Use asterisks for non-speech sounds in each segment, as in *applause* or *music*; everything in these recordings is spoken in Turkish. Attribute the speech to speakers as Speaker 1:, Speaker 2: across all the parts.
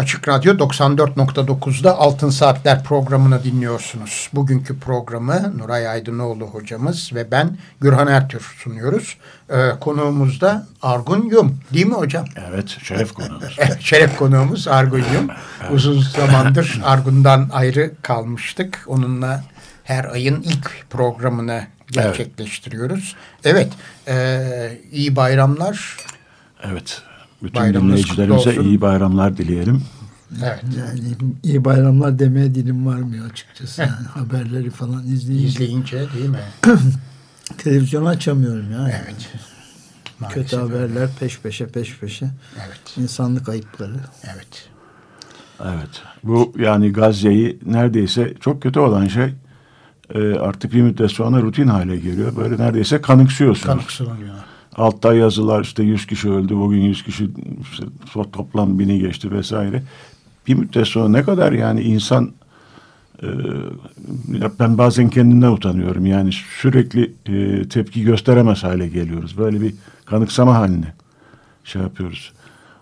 Speaker 1: Açık Radyo 94.9'da Altın Saatler programını dinliyorsunuz. Bugünkü programı Nuray Aydınoğlu hocamız ve ben Gürhan Ertür sunuyoruz. Ee, konuğumuz da Argun Yum değil mi hocam?
Speaker 2: Evet şeref konuğumuz. *laughs*
Speaker 1: şeref konuğumuz Argun Yum. Uzun zamandır Argun'dan ayrı kalmıştık. Onunla her ayın ilk programını gerçekleştiriyoruz. Evet, evet e, iyi bayramlar.
Speaker 2: Evet bütün Bayramınız dinleyicilerimize iyi bayramlar dileyelim.
Speaker 3: Evet. Yani iyi bayramlar demeye dilim varmıyor açıkçası. Yani haberleri falan izleyince.
Speaker 1: İzleyince değil mi? *clears throat*
Speaker 3: Televizyonu açamıyorum ya.
Speaker 1: Evet.
Speaker 3: Maalesef Kötü haberler öyle. peş peşe peş peşe.
Speaker 1: Evet.
Speaker 3: İnsanlık ayıpları.
Speaker 1: Evet.
Speaker 2: Evet. Bu yani Gazze'yi neredeyse çok kötü olan şey e, artık bir müddet sonra rutin hale geliyor. Böyle neredeyse kanıksıyorsunuz.
Speaker 1: Kanıksınıyor
Speaker 2: altta yazılar işte 100 kişi öldü bugün 100 kişi işte toplam bini geçti vesaire. Bir müddet sonra ne kadar yani insan e, ben bazen kendimden utanıyorum yani sürekli e, tepki gösteremez hale geliyoruz. Böyle bir kanıksama haline şey yapıyoruz.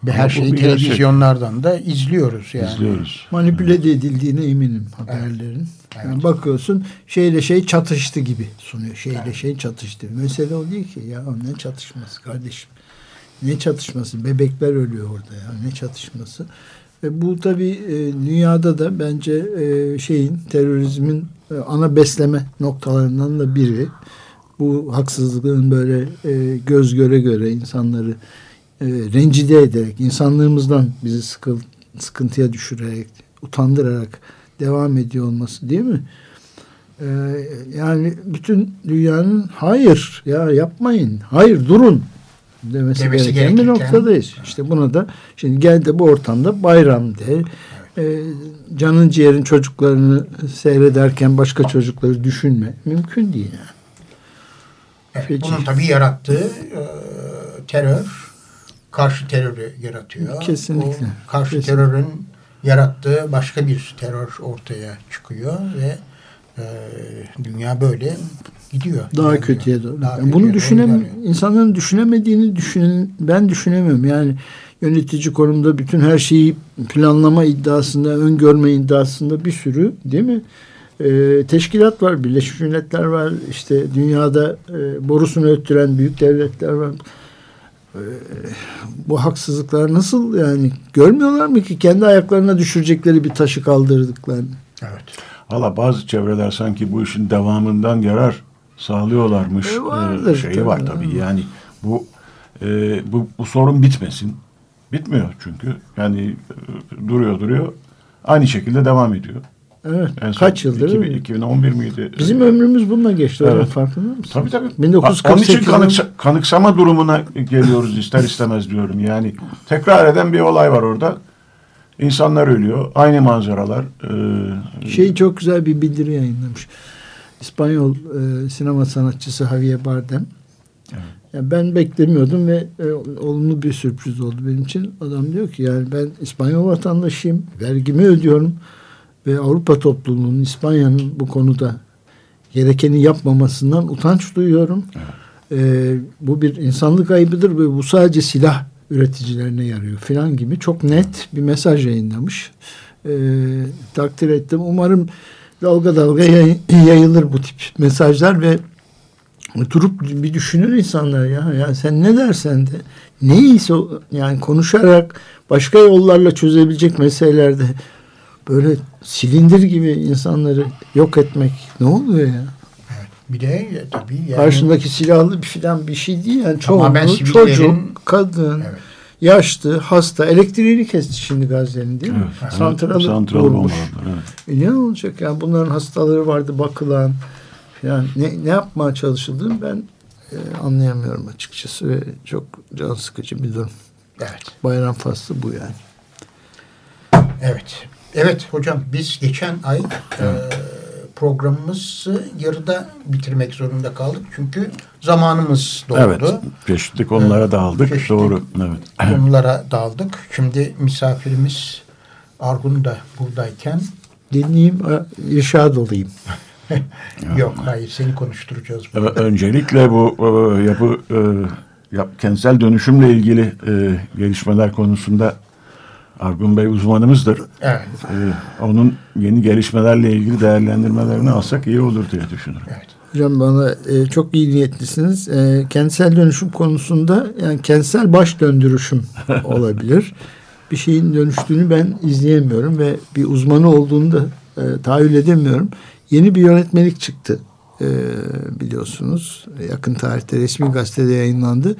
Speaker 1: Ve her şeyi televizyonlardan gerçek. da izliyoruz yani.
Speaker 2: İzliyoruz.
Speaker 3: Manipüle evet. edildiğine eminim haberlerin. Evet. Yani bakıyorsun şeyle şey çatıştı gibi sunuyor. Şeyle evet. şey çatıştı. Mesele o değil ki ya ne çatışması kardeşim. Ne çatışması? Bebekler ölüyor orada ya. Ne çatışması? Ve bu tabii e, dünyada da bence e, şeyin terörizmin e, ana besleme noktalarından da biri. Bu haksızlığın böyle e, göz göre göre insanları e, rencide ederek, insanlığımızdan bizi sıkı, sıkıntıya düşürerek, utandırarak devam ediyor olması değil mi? Ee, yani bütün dünyanın hayır ya yapmayın, hayır durun demesi, demesi gereken bir noktadayız. Evet. İşte buna da şimdi gel de bu ortamda bayram de, evet. e, canın ciğerin çocuklarını seyrederken başka çocukları düşünme mümkün değil yani.
Speaker 1: Evet, bunun tabii yarattığı e, terör karşı terörü yaratıyor.
Speaker 3: Kesinlikle.
Speaker 1: O karşı
Speaker 3: Kesinlikle.
Speaker 1: terörün yarattığı başka bir terör ortaya çıkıyor ve e, dünya böyle gidiyor.
Speaker 3: Daha yani kötüye doğru. Daha yani bunu düşünem insanların düşünemediğini düşünen ben düşünemiyorum. Yani yönetici konumda bütün her şeyi planlama iddiasında, öngörme iddiasında bir sürü değil mi? Ee, teşkilat var, Birleşmiş Milletler var, işte dünyada e, borusunu öttüren büyük devletler var bu haksızlıklar nasıl yani görmüyorlar mı ki kendi ayaklarına düşürecekleri bir taşı kaldırdıklarını?
Speaker 1: Evet.
Speaker 2: Valla bazı çevreler sanki bu işin devamından yarar sağlıyorlarmış. E vardır, şeyi tabii. var tabii. Yani bu e, bu, bu sorun bitmesin. Bitmiyor çünkü. Yani e, duruyor duruyor. Aynı şekilde devam ediyor.
Speaker 3: Evet. En Kaç yıldır?
Speaker 2: 2000, 2011 miydi?
Speaker 3: Bizim ömrümüz bununla geçti. Evet. farkında mısın?
Speaker 2: Tabii tabii. 1948 Onun için kanıksa, kanıksama durumuna geliyoruz ister istemez diyorum. Yani tekrar eden bir olay var orada. İnsanlar ölüyor. Aynı manzaralar.
Speaker 3: Ee, şey çok güzel bir bildiri yayınlamış. İspanyol e, sinema sanatçısı Javier Bardem. Evet. Yani ben beklemiyordum ve e, olumlu bir sürpriz oldu benim için. Adam diyor ki yani ben İspanyol vatandaşıyım. Vergimi ödüyorum ve Avrupa topluluğunun İspanya'nın bu konuda gerekeni yapmamasından utanç duyuyorum. Evet. Ee, bu bir insanlık ayıbıdır ve bu sadece silah üreticilerine yarıyor filan gibi çok net bir mesaj yayınlamış. Ee, takdir ettim. Umarım dalga dalga yayılır bu tip mesajlar ve durup bir düşünür insanlar ya. Yani sen ne dersen de neyse yani konuşarak başka yollarla çözebilecek meselelerde böyle silindir gibi insanları yok etmek ne oluyor ya?
Speaker 1: Evet. Bir de tabii yani,
Speaker 3: karşındaki silahlı bir filan bir şey değil yani çoğunluğu çocuk, kadın, evet. yaşlı, hasta elektriğini kesti şimdi Gazze'nin değil mi? Evet. Santralı
Speaker 2: Santral vurmuş.
Speaker 3: Evet. E ne olacak yani bunların hastaları vardı bakılan yani ne, ne yapmaya çalışıldığını ben e, anlayamıyorum açıkçası ve çok can sıkıcı bir durum.
Speaker 1: Evet.
Speaker 3: Bayram faslı bu yani.
Speaker 1: Evet. Evet hocam biz geçen ay e, programımızı yarıda bitirmek zorunda kaldık. Çünkü zamanımız doldu.
Speaker 2: Evet. Çeşitli konulara
Speaker 1: Evet,
Speaker 2: daldık.
Speaker 1: çeşitli
Speaker 2: Doğru. Evet. *laughs*
Speaker 1: Konulara daldık. Şimdi misafirimiz Argun da buradayken
Speaker 3: Dinleyeyim, irşad olayım. *laughs*
Speaker 1: yok hayır seni konuşturacağız.
Speaker 2: Evet, Öncelikle bu e, yapı e, yap, kentsel dönüşümle ilgili e, gelişmeler konusunda Argun Bey uzmanımızdır.
Speaker 1: Evet.
Speaker 2: E, onun yeni gelişmelerle ilgili değerlendirmelerini alsak iyi olur diye düşünüyorum.
Speaker 1: Evet.
Speaker 3: Hocam bana e, çok iyi niyetlisiniz. E, kentsel dönüşüm konusunda yani kentsel baş döndürüşüm *laughs* olabilir. Bir şeyin dönüştüğünü ben izleyemiyorum ve bir uzmanı olduğunu da e, tahayyül edemiyorum. Yeni bir yönetmelik çıktı e, biliyorsunuz. Yakın tarihte resmi gazetede yayınlandı.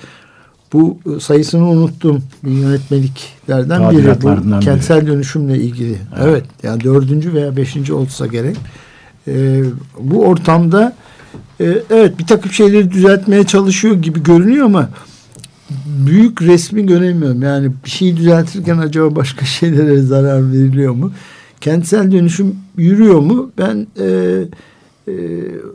Speaker 3: Bu e, sayısını unuttum. Yönetmeliklerden biri. Bu
Speaker 2: biri.
Speaker 3: kentsel dönüşümle ilgili. Evet.
Speaker 2: Evet.
Speaker 3: yani dördüncü veya beşinci olsa gerek. E, bu ortamda e, evet bir takım şeyleri düzeltmeye çalışıyor gibi görünüyor ama büyük resmi göremiyorum. Yani bir şeyi düzeltirken acaba başka *laughs* şeylere zarar veriliyor mu? Kentsel dönüşüm yürüyor mu? Ben e, e,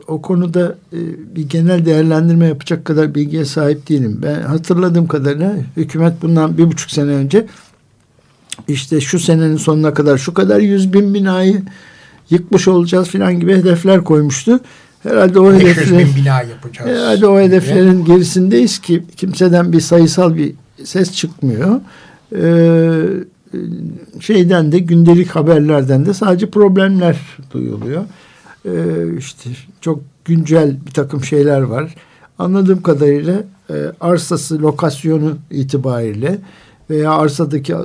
Speaker 3: o konuda e, bir genel değerlendirme yapacak kadar bilgiye sahip değilim. Ben hatırladığım kadarıyla hükümet bundan bir buçuk sene önce işte şu senenin sonuna kadar şu kadar yüz bin binayı yıkmış olacağız filan gibi hedefler koymuştu. Herhalde o
Speaker 1: 500
Speaker 3: hedeflerin
Speaker 1: bin bina yapacağız.
Speaker 3: herhalde o hedeflerin gerisindeyiz ki kimseden bir sayısal bir ses çıkmıyor. Ee, şeyden de gündelik haberlerden de sadece problemler duyuluyor. Ee, işte çok güncel bir takım şeyler var. Anladığım kadarıyla e, arsası, lokasyonu itibariyle veya arsadaki e,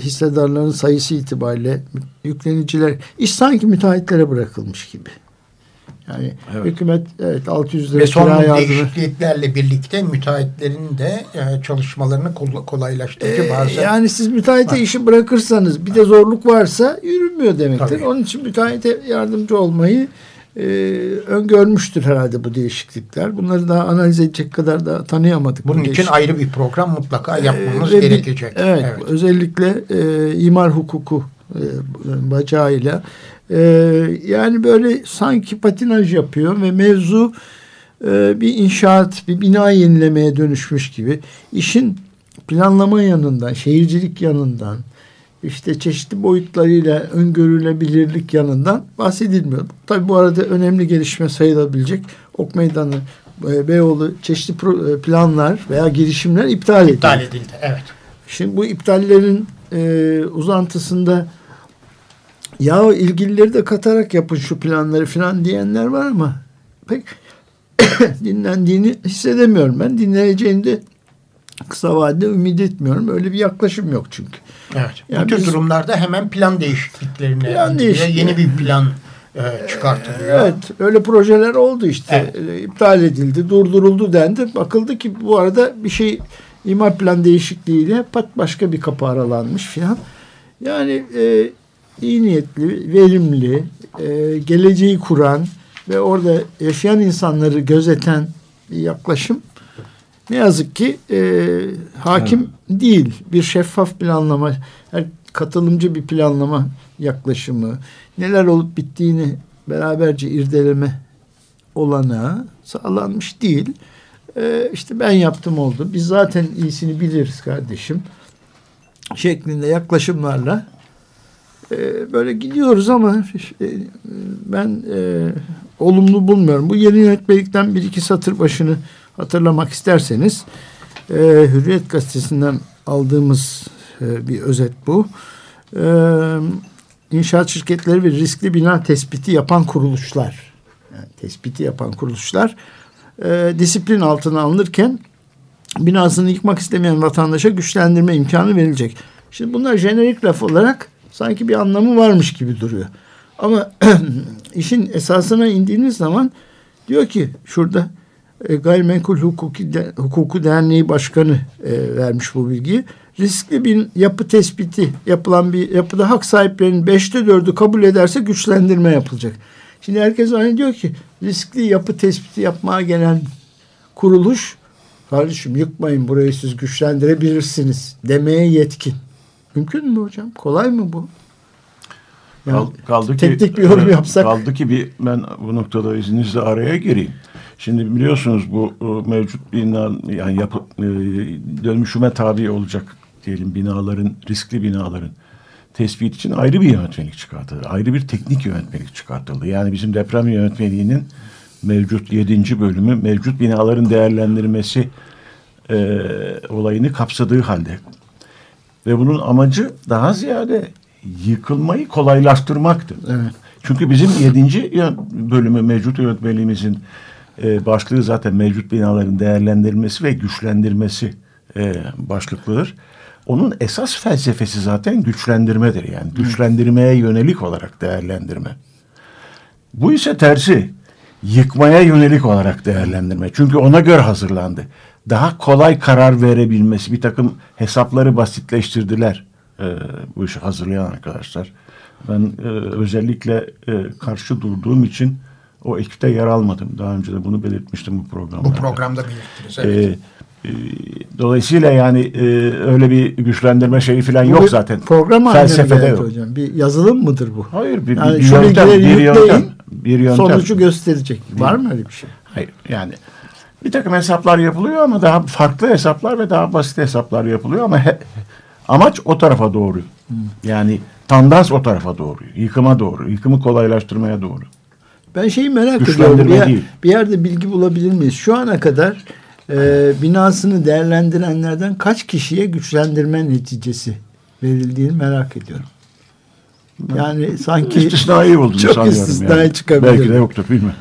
Speaker 3: hissedarların sayısı itibariyle yükleniciler iş sanki müteahhitlere bırakılmış gibi. Yani
Speaker 2: Evet.
Speaker 3: hükümet evet 600 lira
Speaker 1: Ve son
Speaker 3: kira
Speaker 1: değişikliklerle birlikte müteahhitlerin de e, çalışmalarını kol- kolaylaştırıcı
Speaker 3: Ee,
Speaker 1: bazı
Speaker 3: yani siz müteahhite işi bırakırsanız bir de zorluk varsa yürümüyor demektir.
Speaker 1: Tabii.
Speaker 3: Onun için müteahhite yardımcı olmayı e, öngörmüştür herhalde bu değişiklikler. Bunları daha analiz edecek kadar da tanıyamadık. bu
Speaker 1: bunun için
Speaker 3: değişiklikleri.
Speaker 1: ayrı bir program mutlaka yapmamız
Speaker 3: Ee, ve bir-
Speaker 1: gerekecek.
Speaker 3: Evet, özellikle e, imar hukuku e, bacağıyla e, yani böyle sanki patinaj yapıyor ve mevzu e, bir inşaat, bir bina yenilemeye dönüşmüş gibi. İşin planlama yanından, şehircilik yanından, işte çeşitli boyutlarıyla öngörülebilirlik yanından bahsedilmiyor. Tabii bu arada önemli gelişme sayılabilecek Ok Meydanı, e, Beyoğlu çeşitli e, planlar veya girişimler iptal edildi.
Speaker 1: İptal edildi. Evet.
Speaker 3: Şimdi bu iptallerin e, uzantısında ya ilgilileri de katarak yapın şu planları falan diyenler var ama pek *coughs* dinlendiğini hissedemiyorum. Ben dinleneceğini de kısa vadede ümit etmiyorum. Öyle bir yaklaşım yok çünkü.
Speaker 1: Evet.
Speaker 3: Yani
Speaker 1: Bu tür
Speaker 3: biz-
Speaker 1: durumlarda hemen plan değişikliklerine
Speaker 3: Plan değişikliği.
Speaker 1: Yeni bir plan e, çıkartılıyor.
Speaker 3: Evet öyle projeler oldu işte.
Speaker 1: Evet.
Speaker 3: E, iptal edildi, durduruldu dendi. Bakıldı ki bu arada bir şey imar plan değişikliğiyle pat başka bir kapı aralanmış filan. Yani e, iyi niyetli, verimli, e, geleceği kuran ve orada yaşayan insanları gözeten bir yaklaşım ne yazık ki e, hakim değil. Bir şeffaf planlama, her katılımcı bir planlama yaklaşımı, neler olup bittiğini beraberce irdeleme olanağı sağlanmış değil. E, işte ben yaptım oldu. Biz zaten iyisini biliriz kardeşim. Şeklinde yaklaşımlarla e, böyle gidiyoruz ama e, ben e, olumlu bulmuyorum. Bu yeni yönetmelikten bir iki satır başını hatırlamak isterseniz e, Hürriyet Gazetesi'nden aldığımız e, bir özet bu. E, inşaat şirketleri ve riskli bina tespiti yapan kuruluşlar yani tespiti yapan kuruluşlar e, disiplin altına alınırken binasını yıkmak istemeyen vatandaşa güçlendirme imkanı verilecek. Şimdi bunlar jenerik laf olarak sanki bir anlamı varmış gibi duruyor. Ama *clears throat* işin esasına indiğiniz zaman diyor ki şurada e, Gayrimenkul Hukuki de, Hukuku Derneği Başkanı e, vermiş bu bilgiyi. Riskli bir yapı tespiti yapılan bir yapıda hak sahiplerinin beşte dördü kabul ederse güçlendirme yapılacak. Şimdi herkes zannediyor ki riskli yapı tespiti yapmaya gelen kuruluş kardeşim yıkmayın burayı siz güçlendirebilirsiniz demeye yetkin. Mümkün mü hocam? Kolay mı bu?
Speaker 2: Kal, kaldı ki,
Speaker 3: teknik bir yorum yapsak.
Speaker 2: Kaldı ki bir ben bu noktada izninizle araya gireyim. Şimdi biliyorsunuz bu mevcut bina yani yapı, e, dönüşüme tabi olacak diyelim binaların riskli binaların tespit için ayrı bir yönetmelik çıkartıldı. Ayrı bir teknik yönetmelik çıkartıldı. Yani bizim deprem yönetmeliğinin mevcut yedinci bölümü mevcut binaların değerlendirmesi e, olayını kapsadığı halde ve bunun amacı daha ziyade yıkılmayı kolaylaştırmaktı. Evet. Çünkü bizim yedinci bölümü mevcut yönetmeliğimizin e, başlığı zaten mevcut binaların değerlendirilmesi ve güçlendirmesi e, başlıklıdır. Onun esas felsefesi zaten güçlendirmedir. Yani güçlendirmeye yönelik olarak değerlendirme. Bu ise tersi yıkmaya yönelik olarak değerlendirme. Çünkü ona göre hazırlandı. Daha kolay karar verebilmesi bir takım hesapları basitleştirdiler e, bu işi hazırlayan arkadaşlar. Ben e, özellikle e, karşı durduğum için o ekipte yer almadım. Daha önce de bunu belirtmiştim bu programda.
Speaker 1: Bu programda belirttiniz evet.
Speaker 2: E, e, dolayısıyla yani e, öyle bir güçlendirme şeyi falan bu yok zaten.
Speaker 3: Program Felsefede yok. hocam. Bir yazılım mıdır bu?
Speaker 2: Hayır bir, yani bir, yöntem, bir yöntem. Bir yöntem.
Speaker 3: Sonucu gösterecek. Var mı öyle bir şey?
Speaker 2: Hayır yani bir takım hesaplar yapılıyor ama daha farklı hesaplar ve daha basit hesaplar yapılıyor ama he, amaç o tarafa doğru. Yani tandans o tarafa doğru. Yıkıma doğru. Yıkımı kolaylaştırmaya doğru.
Speaker 3: Ben şeyi merak ediyorum. Bir, yer, bir yerde bilgi bulabilir miyiz? Şu ana kadar e, binasını değerlendirenlerden kaç kişiye güçlendirme neticesi verildiğini merak ediyorum. Yani sanki
Speaker 2: istisnai buldum
Speaker 3: çok istisnai yani. çıkabilir.
Speaker 2: Belki de yoktur bilmem.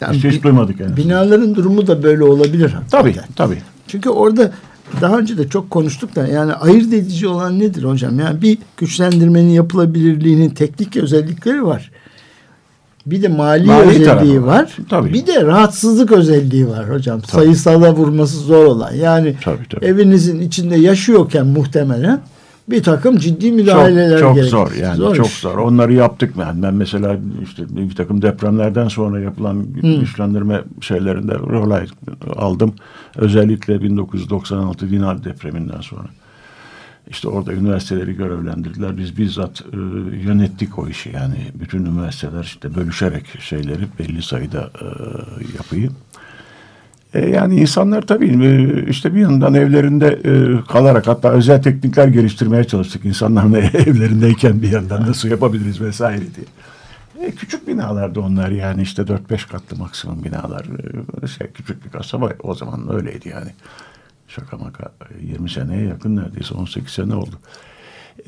Speaker 2: Yani hiç, hiç duymadık yani.
Speaker 3: Binaların durumu da böyle olabilir.
Speaker 2: Hakikaten. Tabii tabii.
Speaker 3: Çünkü orada daha önce de çok konuştuk da yani ayırt edici olan nedir hocam? Yani bir güçlendirmenin yapılabilirliğinin teknik özellikleri var. Bir de mali, mali özelliği var. var. Tabii. Bir de rahatsızlık özelliği var hocam. Tabii. Sayısala vurması zor olan. Yani tabii, tabii. evinizin içinde yaşıyorken muhtemelen bir takım ciddi müdahaleler
Speaker 2: çok, çok zor yani zor çok iş. zor. Onları yaptık yani ben mesela işte bir takım depremlerden sonra yapılan hmm. güçlendirme şeylerinde rol aldım. Özellikle 1996 Dinar depreminden sonra. İşte orada üniversiteleri görevlendirdiler. Biz bizzat e, yönettik o işi. Yani bütün üniversiteler işte bölüşerek şeyleri belli sayıda e, yapıyı. E, yani insanlar tabii e, işte bir yandan evlerinde e, kalarak hatta özel teknikler geliştirmeye çalıştık. İnsanların *laughs* evlerindeyken bir yandan nasıl yapabiliriz vesaire diye. E, küçük binalardı onlar yani işte 4-5 katlı maksimum binalar. E, şey, küçük bir kasaba o zaman öyleydi yani. Şaka maka 20 seneye yakın neredeyse 18 sene oldu.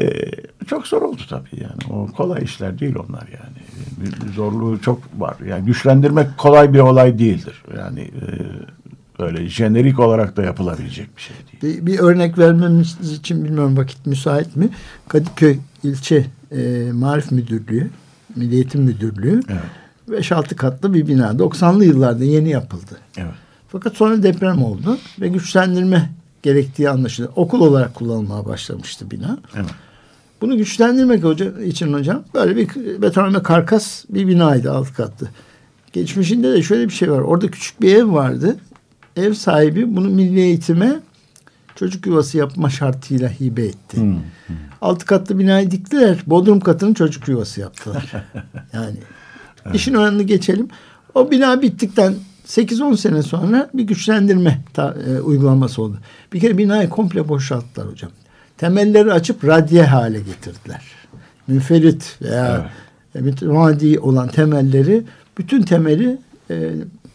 Speaker 2: Ee, çok zor oldu tabii yani. O kolay işler değil onlar yani. Bir zorluğu çok var. Yani güçlendirmek kolay bir olay değildir. Yani e, öyle jenerik olarak da yapılabilecek bir şey değil.
Speaker 3: Bir, bir örnek vermemiz için bilmiyorum vakit müsait mi? Kadıköy ilçe e, Marif Müdürlüğü, Milli Eğitim Müdürlüğü evet. 5-6 katlı bir bina. 90'lı yıllarda yeni yapıldı. Evet. Fakat sonra deprem oldu ve güçlendirme gerektiği anlaşıldı. Okul olarak kullanılmaya başlamıştı bina. Evet. Bunu güçlendirmek hoca, için hocam böyle bir betonarme karkas bir binaydı alt katlı. Geçmişinde de şöyle bir şey var. Orada küçük bir ev vardı. Ev sahibi bunu milli eğitime çocuk yuvası yapma şartıyla hibe etti. Hmm, hmm. Altı katlı binayı diktiler. Bodrum katını çocuk yuvası yaptılar. *laughs* yani evet. işin oranını geçelim. O bina bittikten 8-10 sene sonra bir güçlendirme ta, e, uygulaması oldu. Bir kere binayı komple boşalttılar hocam. Temelleri açıp radye hale getirdiler. Müferit veya evet. müteadi olan temelleri bütün temeli e,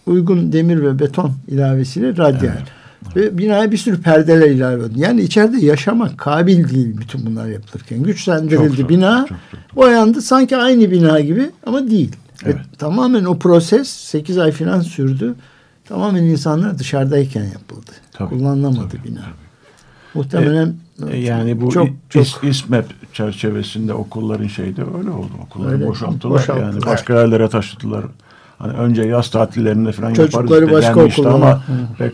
Speaker 3: uygun demir ve beton ilavesiyle radye. Evet. Ve binaya bir sürü perdeler ilave edildi. Yani içeride yaşamak kabil değil bütün bunlar yapılırken. Güçlendirildi çok bina. Çok, çok. Boyandı sanki aynı bina gibi ama değil. Evet. Ve tamamen o proses 8 ay falan sürdü. Tamamen insanlar dışarıdayken yapıldı. Tabii, Kullanılamadı tabii, bina. Tabii. Muhtemelen
Speaker 2: e, yani bu çok, çok İS, İSMEP çerçevesinde okulların şeyde öyle oldu. Okulları öyle, boşalttılar, boşalttılar. Yani başka yerlere taşıdılar. Hani önce yaz tatillerinde falan
Speaker 3: Çocukları yaparız başka okulda
Speaker 2: ama Hı. pek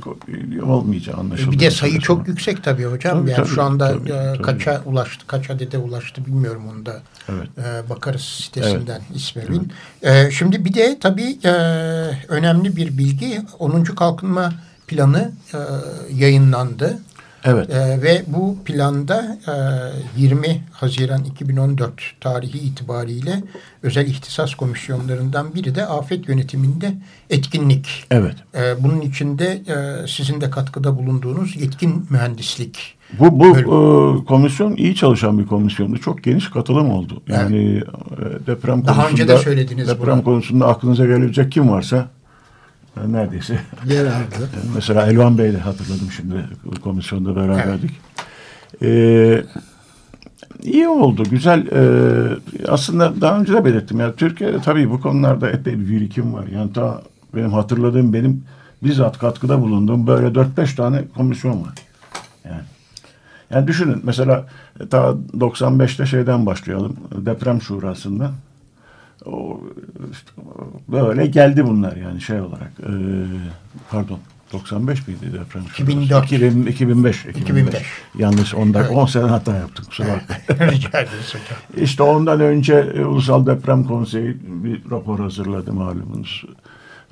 Speaker 2: olmayacağı anlaşıldı.
Speaker 1: Bir de sayı çok yüksek tabii hocam. Tabii, yani tabii, şu anda tabii, e, tabii. kaça ulaştı, kaç adede ulaştı bilmiyorum onu da. Evet. Ee, bakarız sitesinden evet. İsmail'in. Ee, şimdi bir de tabii e, önemli bir bilgi 10. Kalkınma Planı e, yayınlandı.
Speaker 2: Evet.
Speaker 1: E, ve bu planda e, 20 Haziran 2014 tarihi itibariyle özel ihtisas komisyonlarından biri de afet yönetiminde etkinlik.
Speaker 2: Evet.
Speaker 1: E, bunun içinde e, sizin de katkıda bulunduğunuz yetkin mühendislik.
Speaker 2: Bu, bu e, komisyon iyi çalışan bir komisyondu. Çok geniş katılım oldu. Yani e, deprem
Speaker 1: Daha
Speaker 2: konusunda,
Speaker 1: önce de söylediniz
Speaker 2: deprem
Speaker 1: bunu.
Speaker 2: konusunda aklınıza gelebilecek kim varsa neredeyse.
Speaker 3: Yer aldı. *laughs*
Speaker 2: Mesela Elvan Bey de hatırladım şimdi komisyonda beraberdik. Ee, iyi oldu, güzel. Ee, aslında daha önce de belirttim. Yani Türkiye'de tabii bu konularda epey bir birikim var. Yani ta benim hatırladığım, benim bizzat katkıda bulunduğum böyle 4-5 tane komisyon var. Yani. Yani düşünün mesela ta 95'te şeyden başlayalım. Deprem şurasından. O, böyle geldi bunlar yani şey olarak. E, pardon 95 miydi deprem? şurası?
Speaker 1: 2004.
Speaker 2: 2000, 2005,
Speaker 1: 2005.
Speaker 2: Yanlış 10 dakika,
Speaker 1: Evet.
Speaker 2: 10 sene hata yaptık kusura bakmayın. *laughs*
Speaker 1: Rica ederiz.
Speaker 2: İşte ondan önce e, Ulusal Deprem Konseyi bir rapor hazırladı malumunuz.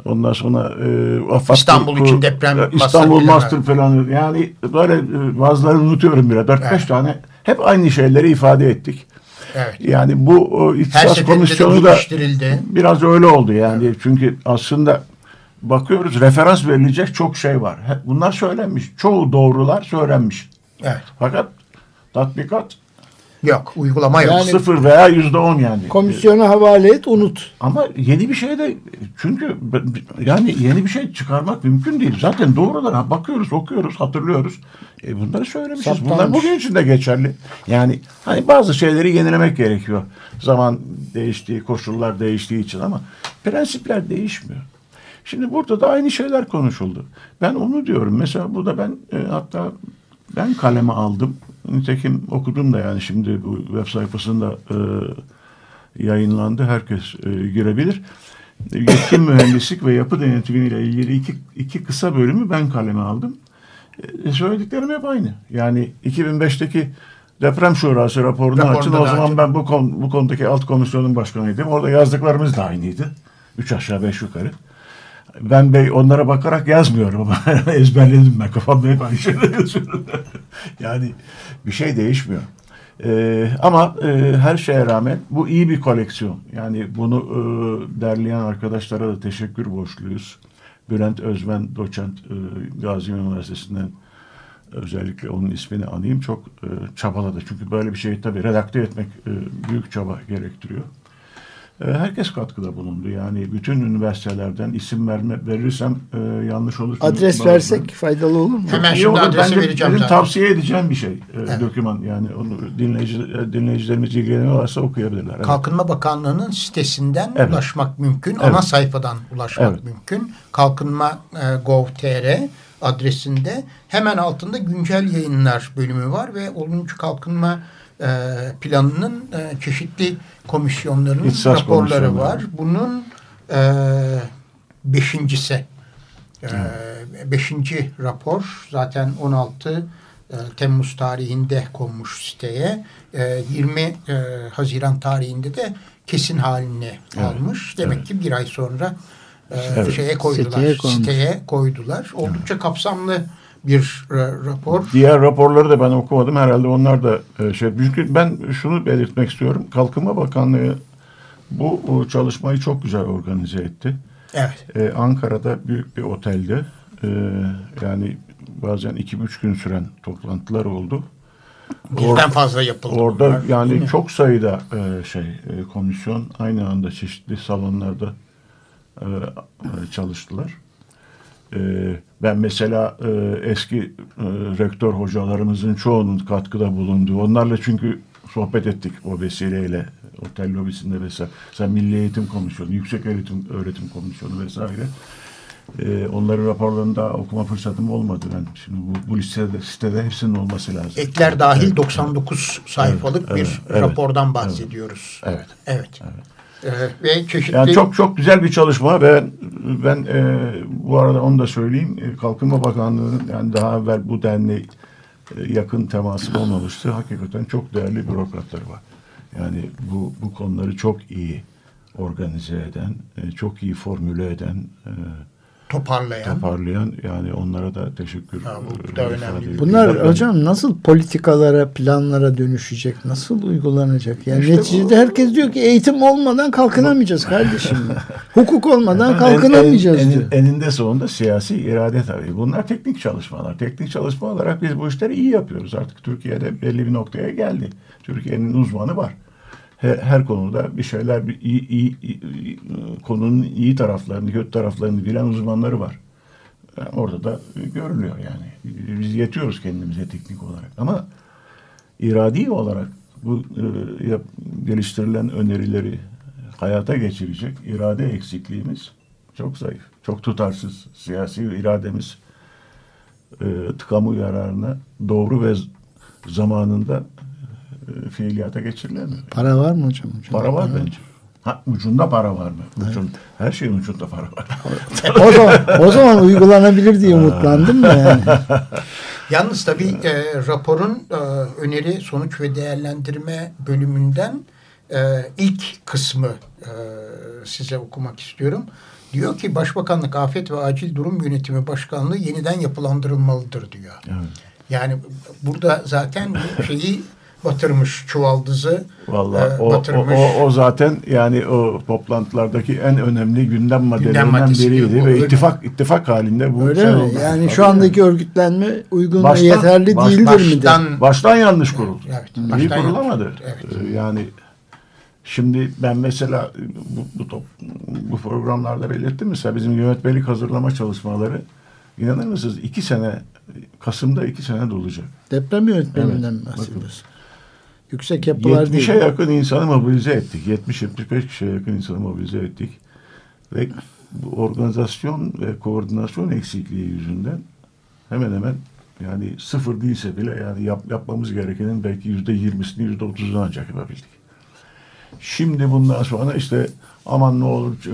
Speaker 2: Ondan sonra e, AFAD
Speaker 1: İstanbul için deprem
Speaker 2: İstanbul. Master Planı yani böyle e, bazılarını unutuyorum bile. 4-5
Speaker 1: Evet.
Speaker 2: tane hep aynı şeyleri ifade ettik.
Speaker 1: Evet.
Speaker 2: Yani bu
Speaker 1: de
Speaker 2: komisyonu da biraz öyle oldu yani. Çünkü aslında bakıyoruz referans verilecek çok şey var. Bunlar söylenmiş. Çoğu doğrular söylenmiş.
Speaker 1: Evet.
Speaker 2: Fakat tatbikat
Speaker 1: Yok. Uygulama yok.
Speaker 3: Yani-
Speaker 2: sıfır veya yüzde on yani.
Speaker 3: Komisyona havale et unut.
Speaker 2: Ama yeni bir şey de çünkü yani yeni bir şey çıkarmak mümkün değil. Zaten doğrudan bakıyoruz, okuyoruz, hatırlıyoruz. E bunları söylemişiz.
Speaker 3: Saptanmış.
Speaker 2: Bunlar bugün için de geçerli. Yani hani bazı şeyleri yenilemek gerekiyor. Zaman değiştiği, koşullar değiştiği için ama prensipler değişmiyor. Şimdi burada da aynı şeyler konuşuldu. Ben onu diyorum. Mesela burada ben e, hatta ben kaleme aldım. Nitekim okudum da yani şimdi bu web sayfasında e, yayınlandı. Herkes e, girebilir. Yetkin mühendislik ve yapı denetimiyle ilgili iki, iki kısa bölümü ben kaleme aldım. E, söylediklerim hep aynı. Yani 2005'teki deprem şurası raporunu açın. O zaman
Speaker 1: açın.
Speaker 2: ben bu, kon, bu konudaki alt komisyonun başkanıydım. Orada yazdıklarımız da aynıydı. Üç aşağı beş yukarı. Ben bey onlara bakarak yazmıyorum ama *laughs* ezberledim ben kafamda hep aynı şeyler yazıyorum. *laughs* yani bir şey değişmiyor. Ee, ama e, her şeye rağmen bu iyi bir koleksiyon. Yani bunu e, derleyen arkadaşlara da teşekkür borçluyuz. Bülent Özmen doçent e, Gazi Üniversitesi'nden özellikle onun ismini anayım çok e, çabaladı. Çünkü böyle bir şeyi tabii redakte etmek e, büyük çaba gerektiriyor. E, herkes katkıda bulundu. Yani bütün üniversitelerden isim verme, verirsem e, yanlış olur.
Speaker 3: Adres
Speaker 2: Bana-
Speaker 3: versek faydalı olur mu?
Speaker 1: Hemen
Speaker 2: İyi
Speaker 1: şimdi
Speaker 2: olur.
Speaker 1: adresi vereceğim
Speaker 2: benim tavsiye edeceğim bir şey. E, Doküman yani onu dinleyici, e, dinleyicilerimiz ilgileniyorlarsa okuyabilirler. Evet.
Speaker 1: Kalkınma Bakanlığı'nın sitesinden
Speaker 2: Evet.
Speaker 1: ulaşmak mümkün.
Speaker 2: Evet.
Speaker 1: Ana sayfadan ulaşmak
Speaker 2: Evet.
Speaker 1: mümkün. Kalkınma e, Gov.tr adresinde hemen altında güncel yayınlar bölümü var ve 10. Kalkınma e, planının e, çeşitli komisyonlarının
Speaker 2: İhtisas
Speaker 1: raporları
Speaker 2: komisyonları.
Speaker 1: var. Bunun e, beşincisi. E, beşinci rapor zaten 16 e, Temmuz tarihinde konmuş siteye. E, 20 e, Haziran tarihinde de kesin haline almış. Demek ki bir ay sonra e,
Speaker 2: Evet.
Speaker 1: şeye koydular.
Speaker 3: Siteye koymuş.
Speaker 1: Siteye koydular. Oldukça kapsamlı bir e, rapor.
Speaker 2: Diğer raporları da ben okumadım. Herhalde onlar da e, şey. Çünkü ben şunu belirtmek istiyorum. Kalkınma Bakanlığı bu o çalışmayı çok güzel organize etti.
Speaker 1: Evet.
Speaker 2: Ee, Ankara'da büyük bir otelde e, yani bazen iki üç gün süren toplantılar oldu.
Speaker 1: Birden fazla yapıldı.
Speaker 2: Orada
Speaker 1: bunlar,
Speaker 2: yani çok sayıda e, şey e, komisyon aynı anda çeşitli salonlarda e, e, çalıştılar. E, ben mesela e, eski e, rektör hocalarımızın çoğunun katkıda bulunduğu, onlarla çünkü sohbet ettik o vesileyle otel lobisinde vesaire. Mesela Milli Eğitim Komisyonu, Yüksek Öğretim Öğretim Komisyonu vesaire. E, onların raporlarını daha okuma fırsatım olmadı ben. Şimdi bu, bu listede, sitede hepsinin olması lazım.
Speaker 1: Ekler dahil
Speaker 2: Evet,
Speaker 1: 99 sayfalık
Speaker 2: Evet,
Speaker 1: bir
Speaker 2: evet, evet,
Speaker 1: rapordan bahsediyoruz.
Speaker 2: Evet.
Speaker 1: Evet. Ee, ve çeşitli
Speaker 2: Yani çok çok güzel bir çalışma ve ben e, bu arada onu da söyleyeyim. E, Kalkınma Bakanlığı'nın yani daha evvel bu denli e, yakın teması olmamıştı. Hakikaten çok değerli bürokratları var. Yani bu bu konuları çok iyi organize eden, e, çok iyi formüle eden,
Speaker 1: toparlayan.
Speaker 2: toparlayan yani onlara da teşekkür
Speaker 1: Ha, bu da
Speaker 2: e,
Speaker 1: önemli.
Speaker 2: ifade ediyorum.
Speaker 3: Bunlar
Speaker 2: Zaten
Speaker 3: hocam nasıl politikalara, planlara dönüşecek? Nasıl uygulanacak? Yani
Speaker 2: İşte bu-
Speaker 3: neticede herkes diyor ki eğitim olmadan kalkınamayacağız kardeşim. *laughs* Hukuk olmadan
Speaker 2: en-
Speaker 3: kalkınamayacağız
Speaker 2: en-
Speaker 3: diyor.
Speaker 2: en- eninde sonunda siyasi irade tabii. Bunlar teknik çalışmalar. Teknik çalışma olarak biz bu işleri iyi yapıyoruz. Artık Türkiye'de belli bir noktaya geldi. Türkiye'nin uzmanı var. Her, her konuda bir şeyler bir iyi, iyi, iyi- konunun iyi taraflarını, kötü taraflarını bilen uzmanları var. Yani orada da görülüyor yani. Biz yetiyoruz kendimize teknik olarak. Ama iradi olarak bu e, yap- geliştirilen önerileri hayata geçirecek irade eksikliğimiz çok zayıf. Çok tutarsız. Siyasi irademiz e, kamu yararına doğru ve zamanında e, fiiliyata geçirilemiyor.
Speaker 3: Para var mı hocam?
Speaker 2: Para var bence. Ha, ucunda para var mı? Ucun, her şeyin ucunda para var.
Speaker 3: o zaman o zaman uygulanabilir diye umutlandım da yani. *laughs*
Speaker 1: Yalnız tabii e, raporun e, öneri, sonuç ve değerlendirme bölümünden e, ilk kısmı e, size okumak istiyorum. Diyor ki Başbakanlık Afet ve Acil Durum Yönetimi Başkanlığı yeniden yapılandırılmalıdır diyor.
Speaker 2: Evet.
Speaker 1: Yani burada zaten şeyi batırmış çuvaldızı
Speaker 2: Vallahi
Speaker 1: e,
Speaker 2: o, o,
Speaker 1: batırmış.
Speaker 2: o, o zaten yani o toplantılardaki en önemli gündem maddelerinden biriydi ve
Speaker 1: öyle.
Speaker 2: ittifak ittifak halinde bu
Speaker 3: Öyle mi? Yani
Speaker 2: Tabii
Speaker 3: şu andaki örgütlenme uygun ve
Speaker 2: Baştan-
Speaker 3: yeterli
Speaker 2: baş-
Speaker 3: değildir mi de?
Speaker 1: baştan
Speaker 2: yanlış kuruldu.
Speaker 1: Evet,
Speaker 2: İyi
Speaker 1: baştan
Speaker 2: kurulamadı.
Speaker 1: yanlış. Evet.
Speaker 2: Ee, Yani şimdi ben mesela bu, bu, top, bu programlarda belirttim mesela bizim yönetmelik hazırlama çalışmaları inanır mısınız iki sene Kasım'da iki sene dolacak.
Speaker 3: Deprem yönetmeninden mi
Speaker 2: Evet,
Speaker 3: bahsediyoruz? Yüksek yapılar
Speaker 2: 70'e
Speaker 3: değil.
Speaker 2: yakın insanı mobilize ettik. 70-75 kişiye yakın insanı mobilize ettik. Ve bu organizasyon ve koordinasyon eksikliği yüzünden hemen hemen yani sıfır değilse bile yani yap, yapmamız gerekenin belki yüzde yirmisini yüzde otuzunu ancak yapabildik. Şimdi bundan sonra işte aman ne olur e,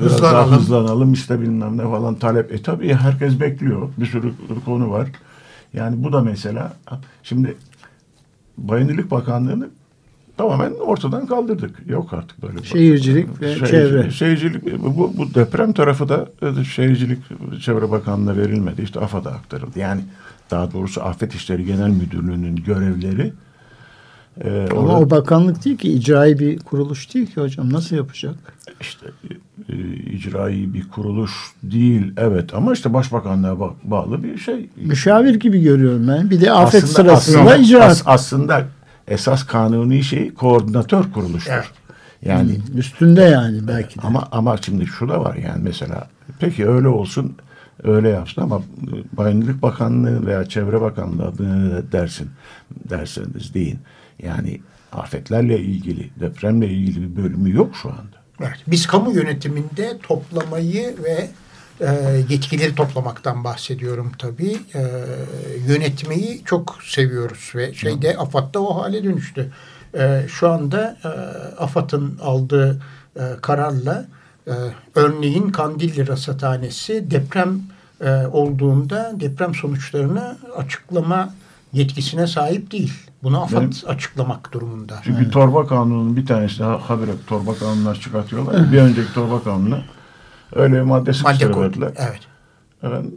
Speaker 2: biraz
Speaker 1: Hızlanalım.
Speaker 2: daha hızlanalım işte bilmem ne falan talep. E tabii herkes bekliyor. Bir sürü konu var. Yani bu da mesela şimdi Bayındırlık Bakanlığı'nı tamamen ortadan kaldırdık. Yok artık böyle bir
Speaker 3: Şehircilik ve
Speaker 2: Şehircilik-
Speaker 3: çevre.
Speaker 2: Şehircilik, bu, bu deprem tarafı da e, Şehircilik Çevre Bakanlığı'na verilmedi. İşte AFAD'a aktarıldı. Yani daha doğrusu Afet İşleri Genel Müdürlüğü'nün görevleri e,
Speaker 3: Ama
Speaker 2: orada-
Speaker 3: o bakanlık değil ki icraî bir kuruluş değil ki hocam. Nasıl yapacak?
Speaker 2: işte e, icrai bir kuruluş değil evet ama işte başbakanlığa ba- bağlı bir şey.
Speaker 3: Müşavir gibi görüyorum ben. Bir de afet
Speaker 2: Aslında-
Speaker 3: sırasında
Speaker 2: aslında,
Speaker 3: icraat.
Speaker 2: as- aslında esas kanuni şey koordinatör kuruluştur.
Speaker 1: Evet.
Speaker 2: Yani
Speaker 3: Üstünde yani belki de.
Speaker 2: ama ama şimdi şu da var yani mesela peki öyle olsun öyle yapsın ama e, Bayındırlık Bakanlığı veya Çevre Bakanlığı adına ne dersin derseniz deyin. Yani afetlerle ilgili depremle ilgili bir bölümü yok şu anda.
Speaker 1: Evet, biz kamu yönetiminde toplamayı ve e, yetkileri toplamaktan bahsediyorum tabii. E, yönetmeyi çok seviyoruz ve şeyde AFAD'da o hale dönüştü. E, şu anda e, AFAD'ın aldığı e, kararla e, örneğin Kandilli Rasathanesi deprem e, olduğunda deprem sonuçlarını açıklama yetkisine sahip değil. Bunu AFAD
Speaker 2: Benim-
Speaker 1: açıklamak durumunda.
Speaker 2: Çünkü torba kanunun bir tanesi ha- habire torba kanunlar çıkartıyorlar. bir önceki torba kanununa öyle bir madde
Speaker 1: Madde koydu. Evet.
Speaker 2: Efendim,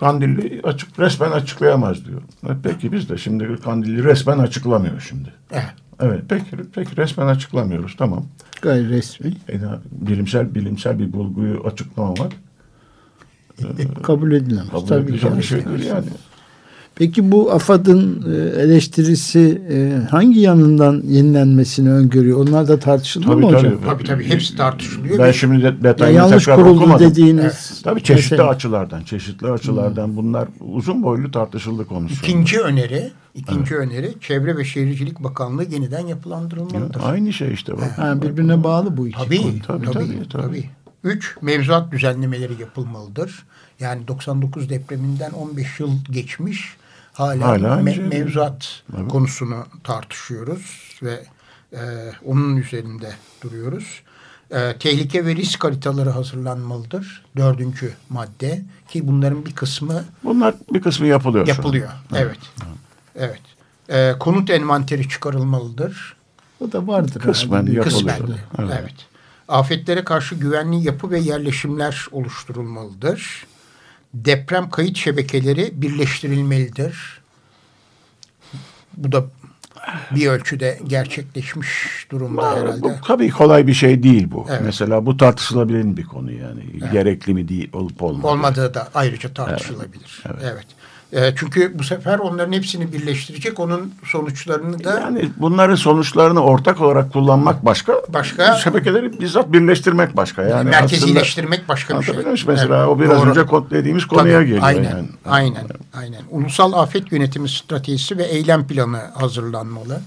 Speaker 2: Kandilli açık resmen açıklayamaz diyor. E, Peki biz de şimdi Kandilli resmen açıklamıyor şimdi.
Speaker 1: Evet.
Speaker 2: Evet peki peki resmen açıklamıyoruz tamam.
Speaker 3: Gayri resmi.
Speaker 2: E, bilimsel bilimsel bir bulguyu açıklamamak
Speaker 3: Kabul edilemez.
Speaker 2: kabul
Speaker 3: Tabii
Speaker 2: şey değil yani.
Speaker 3: Peki bu AFAD'ın e, eleştirisi e, hangi yanından yenilenmesini öngörüyor? Onlar da tartışıldı mı hocam?
Speaker 1: Tabii, tabii, hepsi tartışılıyor
Speaker 2: Ben şimdi de,
Speaker 3: Ya
Speaker 2: detayını
Speaker 3: yanlış
Speaker 2: tekrar
Speaker 3: kuruldu
Speaker 2: okumadım.
Speaker 3: dediğiniz.
Speaker 2: Tabii çeşitli
Speaker 3: mesele.
Speaker 2: açılardan, çeşitli açılardan bunlar uzun boylu tartışıldı konusu.
Speaker 1: İkinci öneri, ikinci öneri Çevre ve Şehircilik Bakanlığı yeniden yapılandırılmalıdır.
Speaker 2: Aynı şey işte bak.
Speaker 3: Ha, birbirine bağlı bu iki konu.
Speaker 1: Tabii,
Speaker 2: Tabii,
Speaker 1: tabii,
Speaker 2: tabii,
Speaker 1: tabii,
Speaker 2: tabii.
Speaker 1: Üç, mevzuat düzenlemeleri yapılmalıdır. Yani 99 depreminden 15 yıl geçmiş. Hala,
Speaker 2: Hala
Speaker 1: me-
Speaker 2: şey.
Speaker 1: mevzuat
Speaker 2: Evet.
Speaker 1: konusunu tartışıyoruz ve e, onun üzerinde duruyoruz. E, tehlike ve risk haritaları hazırlanmalıdır. Dördüncü madde ki bunların bir kısmı
Speaker 2: Bunlar bir kısmı yapılıyor.
Speaker 1: yapılıyor. Evet. Evet. E, konut envanteri çıkarılmalıdır.
Speaker 3: O da vardır.
Speaker 2: Kısmen
Speaker 3: herhalde.
Speaker 2: yapılıyor.
Speaker 1: Kısmen.
Speaker 2: Evet.
Speaker 1: Evet. Afetlere karşı güvenli yapı ve yerleşimler oluşturulmalıdır. Deprem kayıt şebekeleri birleştirilmelidir. Bu da bir ölçüde gerçekleşmiş durumda
Speaker 2: Bu
Speaker 1: herhalde.
Speaker 2: tabii kolay bir şey değil bu.
Speaker 1: Evet.
Speaker 2: Mesela bu tartışılabilir bir konu yani. Gerekli mi değil olup olmadığı.
Speaker 1: Olmadığı da ayrıca tartışılabilir. Evet. E, çünkü bu sefer onların hepsini birleştirecek. Onun sonuçlarını da
Speaker 2: Yani bunların sonuçlarını ortak olarak kullanmak başka.
Speaker 1: Başka.
Speaker 2: Şebekeleri bizzat birleştirmek başka. Yani
Speaker 1: merkezileştirmek başka bir şey.
Speaker 2: Mesela
Speaker 1: Evet,
Speaker 2: o biraz
Speaker 1: doğru.
Speaker 2: önce kod dediğimiz konuya
Speaker 1: Tabii,
Speaker 2: geliyor.
Speaker 1: Aynen,
Speaker 2: yani.
Speaker 1: aynen, aynen. Ulusal afet yönetimi stratejisi ve eylem planı hazırlanmalı.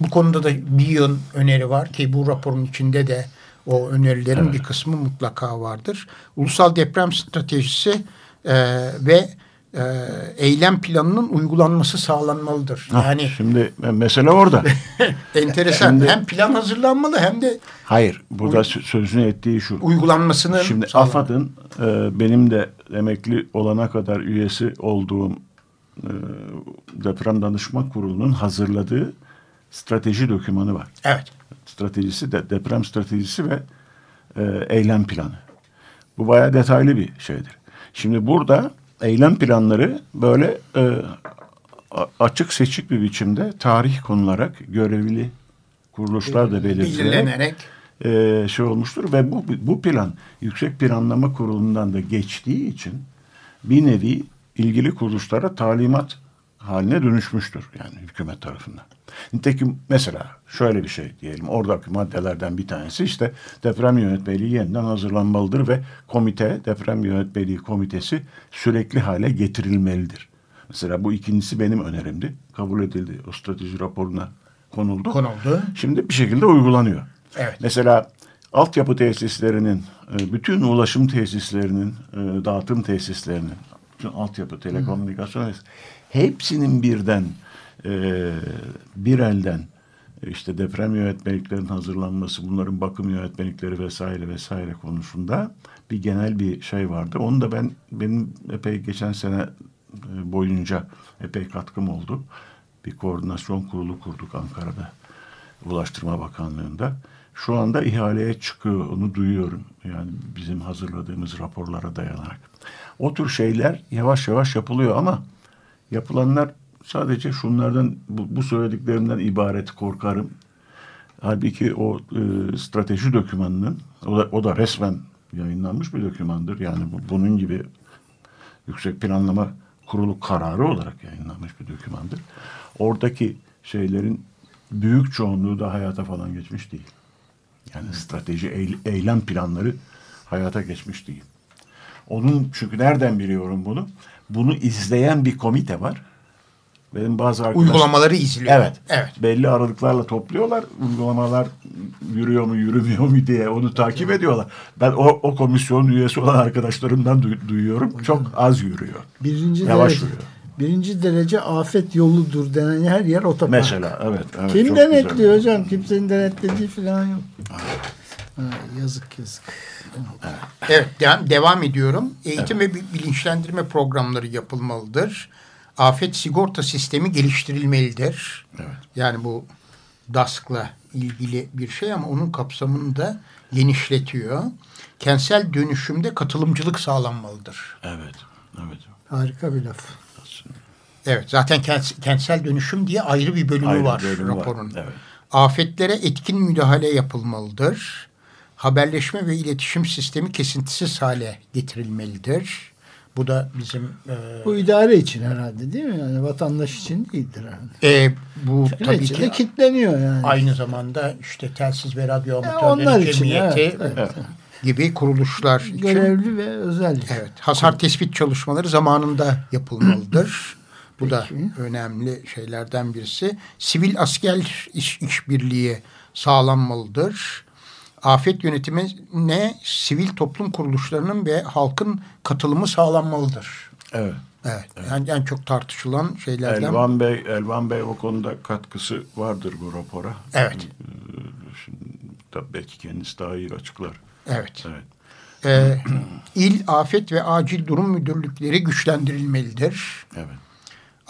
Speaker 1: Bu konuda da bir yıl öneri var ki bu raporun içinde de o önerilerin bir kısmı mutlaka vardır. Ulusal deprem stratejisi e, ve e, eylem planının uygulanması sağlanmalıdır.
Speaker 2: Hah,
Speaker 1: Yani
Speaker 2: Şimdi mesele orada. *laughs*
Speaker 1: enteresan.
Speaker 2: Şimdi-
Speaker 1: hem plan hazırlanmalı hem de
Speaker 2: Hayır. Burada sö- sözünü ettiği şu.
Speaker 1: uygulanmasının
Speaker 2: Şimdi. AFAD'ın e, benim de emekli olana kadar üyesi olduğum e, deprem danışma kurulunun hazırladığı strateji dokümanı var.
Speaker 1: Evet.
Speaker 2: Stratejisi de deprem stratejisi ve e, eylem planı. Bu bayağı detaylı bir şeydir. Şimdi burada eylem planları böyle e, açık seçik bir biçimde tarih konularak görevli kuruluşlar da belirtilerek e, şey olmuştur. Ve bu bu plan Yüksek Planlama Kurulu'ndan da geçtiği için bir nevi ilgili kuruluşlara talimat haline dönüşmüştür yani hükümet tarafından. Nitekim mesela şöyle bir şey diyelim oradaki maddelerden bir tanesi işte deprem yönetmeliği yeniden hazırlanmalıdır ve komite deprem yönetmeliği komitesi sürekli hale getirilmelidir. Mesela bu ikincisi benim önerimdi. Kabul edildi. O strateji raporuna konuldu.
Speaker 1: Konuldu.
Speaker 2: Şimdi bir şekilde uygulanıyor.
Speaker 1: Evet.
Speaker 2: Mesela altyapı tesislerinin, e, bütün ulaşım tesislerinin, e, dağıtım tesislerinin, bütün altyapı, telekomünikasyon hepsinin birden e, bir elden işte deprem yönetmeliklerinin hazırlanması, bunların bakım yönetmelikleri vesaire vesaire konusunda bir genel bir şey vardı. Onu da ben benim epey geçen sene e, boyunca epey katkım oldu. Bir koordinasyon kurulu kurduk Ankara'da. Ulaştırma Bakanlığı'nda. Şu anda ihaleye çıkıyor, onu duyuyorum. Yani bizim hazırladığımız raporlara dayanarak. O tür şeyler yavaş yavaş yapılıyor ama yapılanlar sadece şunlardan, bu, bu söylediklerimden ibaret korkarım. Halbuki o e, strateji dokümanının, o da, o da resmen yayınlanmış bir dokümandır. Yani bu, bunun gibi Yüksek Planlama Kurulu kararı olarak yayınlanmış bir dokümandır. Oradaki şeylerin büyük çoğunluğu da hayata falan geçmiş değil. Yani strateji, eyle- eylem planları hayata geçmiş değil. Onun çünkü nereden biliyorum bunu? Bunu izleyen bir komite var. Benim bazı arkadaşlarım...
Speaker 1: uygulamaları izliyor.
Speaker 2: Evet.
Speaker 1: Evet.
Speaker 2: Belli aralıklarla topluyorlar. Uygulamalar yürüyor mu yürümüyor mu diye onu takip ediyorlar. Ben o, o komisyonun üyesi olan arkadaşlarımdan duy- duyuyorum. Çok az yürüyor.
Speaker 3: Birinci
Speaker 2: Yavaş
Speaker 3: derece,
Speaker 2: yürüyor.
Speaker 3: Birinci derece afet yoludur denen her yer otopark.
Speaker 2: Mesela evet. evet
Speaker 3: Kim denetliyor
Speaker 2: güzel.
Speaker 3: hocam? Kimsenin denetlediği falan yok. Ha, yazık yazık.
Speaker 1: Evet, de- devam ediyorum. Eğitim ve bi- bilinçlendirme programları yapılmalıdır. Afet sigorta sistemi geliştirilmelidir.
Speaker 2: Evet.
Speaker 1: Yani bu DASK'la ilgili bir şey ama onun kapsamını da genişletiyor. Kentsel dönüşümde katılımcılık sağlanmalıdır.
Speaker 2: Evet. Evet.
Speaker 3: Harika bir laf.
Speaker 1: Evet, zaten kent- kentsel dönüşüm diye ayrı bir bölümü
Speaker 2: Ayrı
Speaker 1: var
Speaker 2: bölümü var,
Speaker 1: raporun.
Speaker 2: evet.
Speaker 1: Afetlere etkin müdahale yapılmalıdır. Haberleşme ve iletişim sistemi kesintisiz hale getirilmelidir. Bu da bizim e,
Speaker 3: Bu idare için herhalde değil mi? Yani vatandaş için değildir herhalde.
Speaker 1: e, bu tabii
Speaker 3: Neticede
Speaker 1: ki
Speaker 3: kitleniyor yani.
Speaker 1: aynı zamanda işte telsiz ve radyo
Speaker 3: onlar
Speaker 1: amatörleri
Speaker 3: için,
Speaker 1: cemiyeti
Speaker 3: evet, evet.
Speaker 1: gibi kuruluşlar için
Speaker 3: Görevli ve özel.
Speaker 1: evet hasar tespit çalışmaları zamanında yapılmalıdır. Bu da
Speaker 3: Peki.
Speaker 1: önemli şeylerden birisi. Sivil asker iş, işbirliği sağlanmalıdır. Afet yönetimine sivil toplum kuruluşlarının ve halkın katılımı sağlanmalıdır.
Speaker 2: Evet.
Speaker 1: Evet. Yani en çok tartışılan şeylerden.
Speaker 2: Elvan Bey, Elvan Bey o konuda katkısı vardır bu rapora.
Speaker 1: Evet.
Speaker 2: Ee, Şimdi tabii belki kendisi daha iyi açıklar.
Speaker 1: Evet.
Speaker 2: Evet.
Speaker 1: Ee, *clears throat* il afet ve acil durum müdürlükleri güçlendirilmelidir.
Speaker 2: Evet.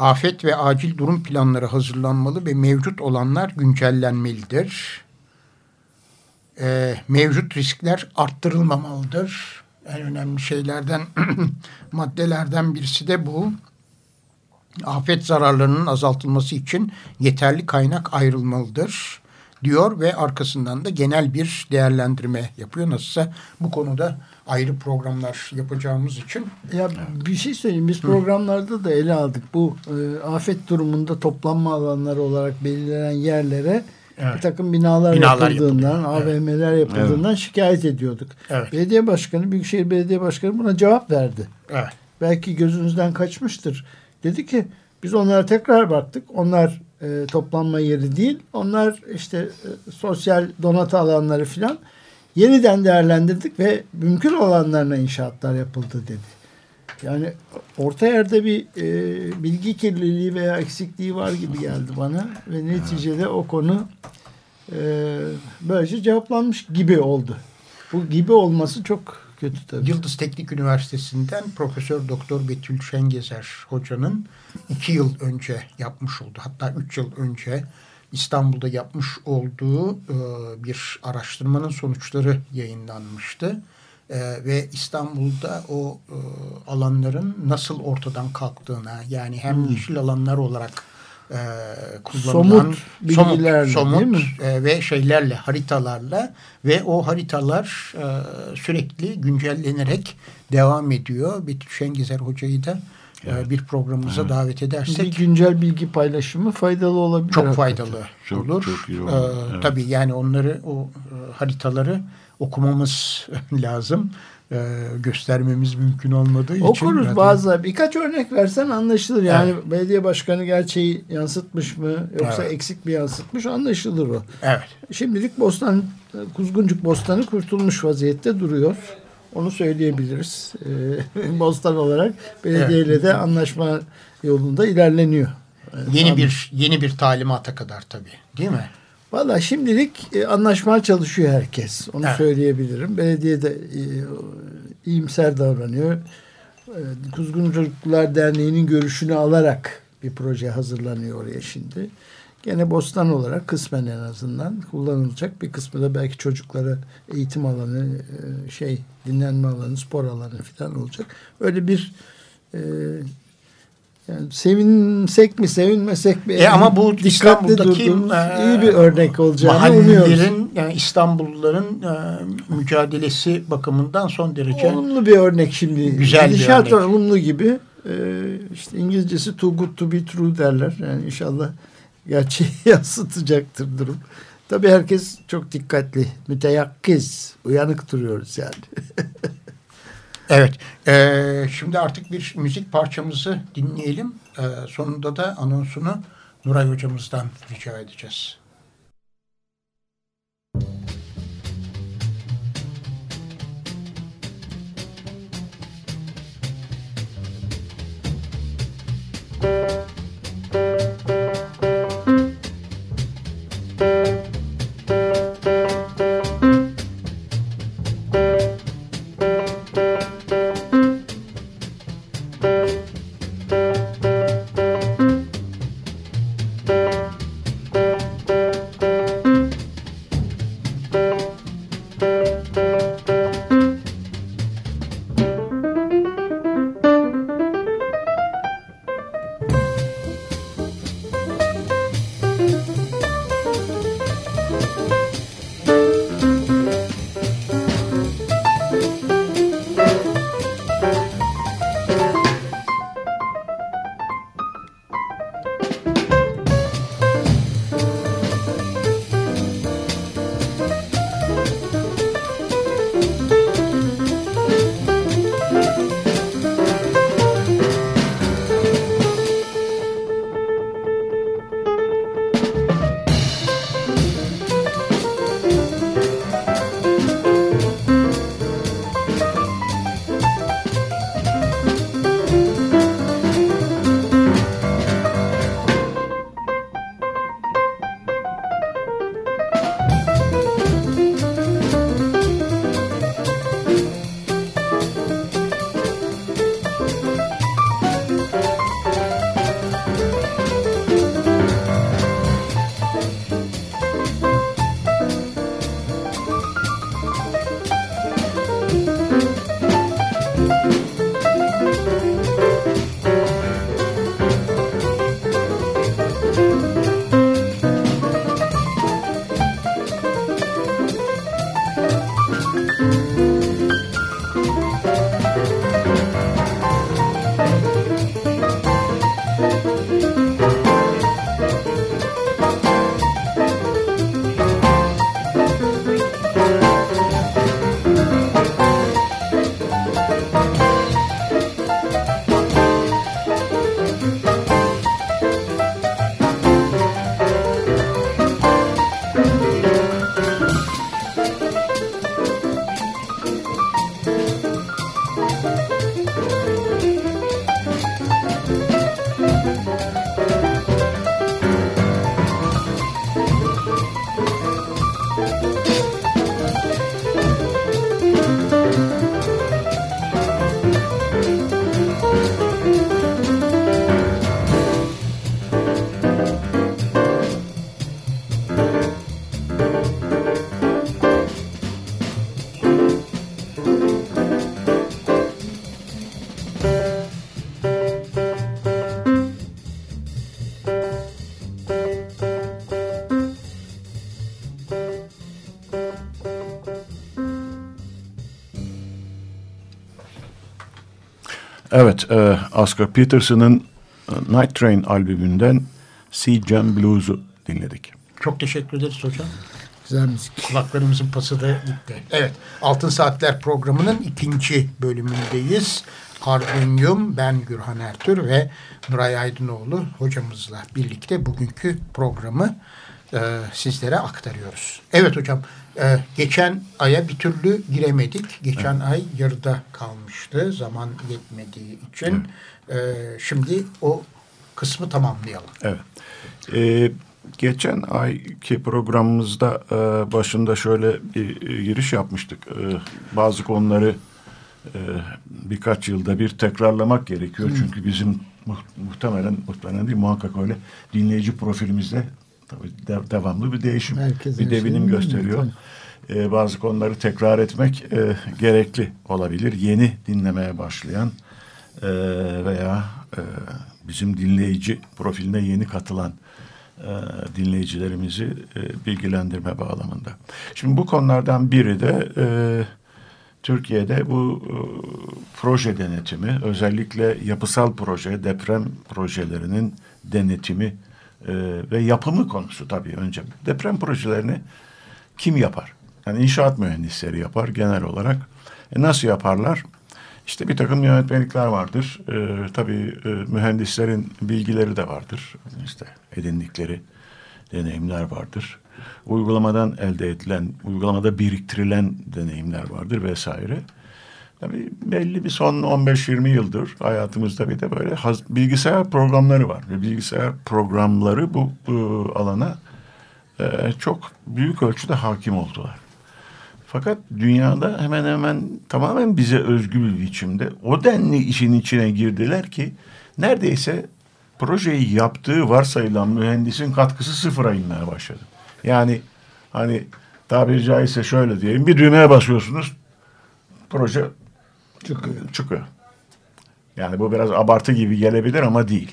Speaker 1: Afet ve acil durum planları hazırlanmalı ve mevcut olanlar güncellenmelidir. e, mevcut riskler arttırılmamalıdır. En önemli şeylerden, *clears throat* maddelerden birisi de bu. Afet zararlarının azaltılması için yeterli kaynak ayrılmalıdır diyor ve arkasından da genel bir değerlendirme yapıyor. Nasılsa bu konuda ayrı programlar yapacağımız için.
Speaker 3: Ya bir şey söyleyeyim. Biz programlarda da ele aldık. Bu e, afet durumunda toplanma alanları olarak belirlenen yerlere evet. bir takım binalar, binalar yapıldığından, yapılıyor. AVM'ler yapıldığından evet. şikayet ediyorduk. Evet. Belediye Başkanı, Büyükşehir Belediye Başkanı buna cevap verdi. Evet. Belki gözünüzden kaçmıştır. Dedi ki biz onlara tekrar baktık. Onlar e, toplanma yeri değil. Onlar işte e, sosyal donatı alanları filan yeniden değerlendirdik ve mümkün olanlarına inşaatlar yapıldı dedi. Yani orta yerde bir e, bilgi kirliliği veya eksikliği var gibi geldi bana ve neticede o konu e, böylece cevaplanmış gibi oldu. Bu gibi olması çok kötü tabii.
Speaker 1: Yıldız Teknik Üniversitesi'nden Profesör Doktor Betül Şengezer hocanın iki yıl önce yapmış olduğu hatta üç yıl önce İstanbul'da yapmış olduğu e, bir araştırmanın sonuçları yayınlanmıştı. E, ve İstanbul'da o e, alanların nasıl ortadan kalktığına yani hem hmm. yeşil alanlar olarak e, kullanılan somut bilgilerle somut, somut e, ve şeylerle haritalarla ve o haritalar e, sürekli güncellenerek devam ediyor. Betül Şengizer hocayı da e, evet. bir programımıza evet. davet edersek.
Speaker 3: Bir güncel bilgi paylaşımı faydalı olabilir.
Speaker 1: Çok faydalı çok, olur. Çok iyi olur. Ee, evet. Tabii yani onları o e, haritaları okumamız *laughs* lazım e, göstermemiz mümkün olmadığı
Speaker 3: için. Okuruz bazı birkaç örnek versen anlaşılır. Yani evet. belediye başkanı gerçeği yansıtmış mı yoksa evet. eksik bir yansıtmış anlaşılır o.
Speaker 1: Evet.
Speaker 3: Şimdilik Bostan Kuzguncuk Bostanı kurtulmuş vaziyette duruyor. Onu söyleyebiliriz. E, *laughs* Bostan olarak belediyeyle evet. de anlaşma yolunda ilerleniyor.
Speaker 1: Yeni bir yeni bir talimata kadar tabii. Değil mi?
Speaker 3: Valla şimdilik e, anlaşmaya çalışıyor herkes. Onu evet. söyleyebilirim. Belediye de e, iyimser davranıyor. E, Kuzgun Çocuklar Derneği'nin görüşünü alarak bir proje hazırlanıyor oraya şimdi. Gene bostan olarak kısmen en azından kullanılacak. Bir kısmı da belki çocuklara eğitim alanı, e, şey dinlenme alanı, spor alanı falan olacak. Öyle bir e, yani sevinsek mi sevinmesek mi?
Speaker 1: E ama bu İstanbul'daki
Speaker 3: e, iyi bir örnek olacağını umuyoruz.
Speaker 1: yani İstanbulluların e, mücadelesi bakımından son derece
Speaker 3: olumlu bir örnek şimdi. Güzel bir örnek. olumlu gibi. E, işte İngilizcesi too good to be true derler. Yani inşallah gerçeği *laughs* yansıtacaktır durum. Tabii herkes çok dikkatli, müteyakkiz, uyanık duruyoruz yani. *laughs*
Speaker 1: Evet. E, şimdi artık bir müzik parçamızı dinleyelim. E, sonunda da anonsunu Nuray hocamızdan rica edeceğiz.
Speaker 2: Evet, e, Oscar Peterson'ın e, Night Train albümünden Sea Jam Blues'u dinledik.
Speaker 1: Çok teşekkür ederiz hocam.
Speaker 3: Güzel müzik.
Speaker 1: Kulaklarımızın pası da gitti. Evet, Altın Saatler programının ikinci bölümündeyiz. Argun Yum, ben Gürhan Ertür ve Nuray Aydınoğlu hocamızla birlikte bugünkü programı e, sizlere aktarıyoruz. Evet hocam, e, geçen aya bir türlü giremedik. Geçen evet. ay yarıda kalmıştı zaman yetmediği için. Evet. E, şimdi o kısmı tamamlayalım.
Speaker 2: Evet. Evet geçen ayki programımızda e, başında şöyle bir e, giriş yapmıştık. E, bazı konuları e, birkaç yılda bir tekrarlamak gerekiyor. Hı. Çünkü bizim mu muhtemelen, muhtemelen değil muhakkak öyle dinleyici profilimizde tabii de, devamlı bir değişim, Herkes bir devinim gösteriyor. E, bazı konuları tekrar etmek e, gerekli olabilir. Yeni dinlemeye başlayan e, veya e, bizim dinleyici profiline yeni katılan e, dinleyicilerimizi e, bilgilendirme bağlamında. Şimdi bu konulardan biri de e, Türkiye'de bu e, proje denetimi, özellikle yapısal proje, deprem projelerinin denetimi e, ve yapımı konusu tabii önce. Deprem projelerini kim yapar? Yani inşaat mühendisleri yapar genel olarak. E nasıl yaparlar? İşte bir takım yönetmelikler vardır. Ee, tabii e, mühendislerin bilgileri de vardır. İşte edindikleri deneyimler vardır. Uygulamadan elde edilen, uygulamada biriktirilen deneyimler vardır vesaire. Tabii belli bir son 15-20 yıldır hayatımızda bir de böyle bilgisayar programları var. Ve bilgisayar programları bu, bu alana e, çok büyük ölçüde hakim oldular. Fakat dünyada hemen hemen tamamen bize özgü bir biçimde o denli işin içine girdiler ki neredeyse projeyi yaptığı varsayılan mühendisin katkısı sıfıra inmeye başladı. Yani hani tabiri caizse şöyle diyelim bir düğmeye basıyorsunuz proje çıkıyor. çıkıyor. Yani bu biraz abartı gibi gelebilir ama değil.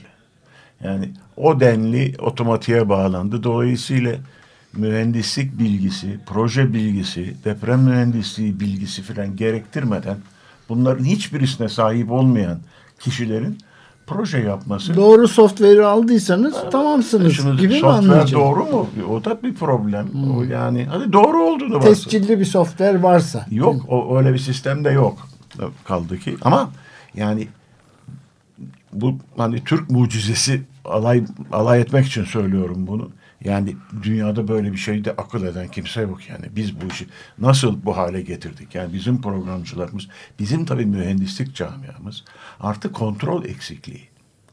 Speaker 2: Yani o denli otomatiğe bağlandı. Dolayısıyla mühendislik bilgisi, proje bilgisi, deprem mühendisliği bilgisi filan gerektirmeden bunların hiçbirisine sahip olmayan kişilerin proje yapması.
Speaker 3: Doğru software'i aldıysanız ha, tamamsınız şimdi gibi mi anlayacağım?
Speaker 2: doğru mu? O da bir problem. Hmm. O yani hadi doğru olduğunu
Speaker 3: varsın. Tescilli bir software varsa.
Speaker 2: Yok o öyle bir sistem de yok. Kaldı ki ama yani bu hani Türk mucizesi alay alay etmek için söylüyorum bunu. Yani dünyada böyle bir şeyde akıl eden kimse yok yani. Biz bu işi nasıl bu hale getirdik? Yani bizim programcılarımız, bizim tabii mühendislik camiamız artık kontrol eksikliği.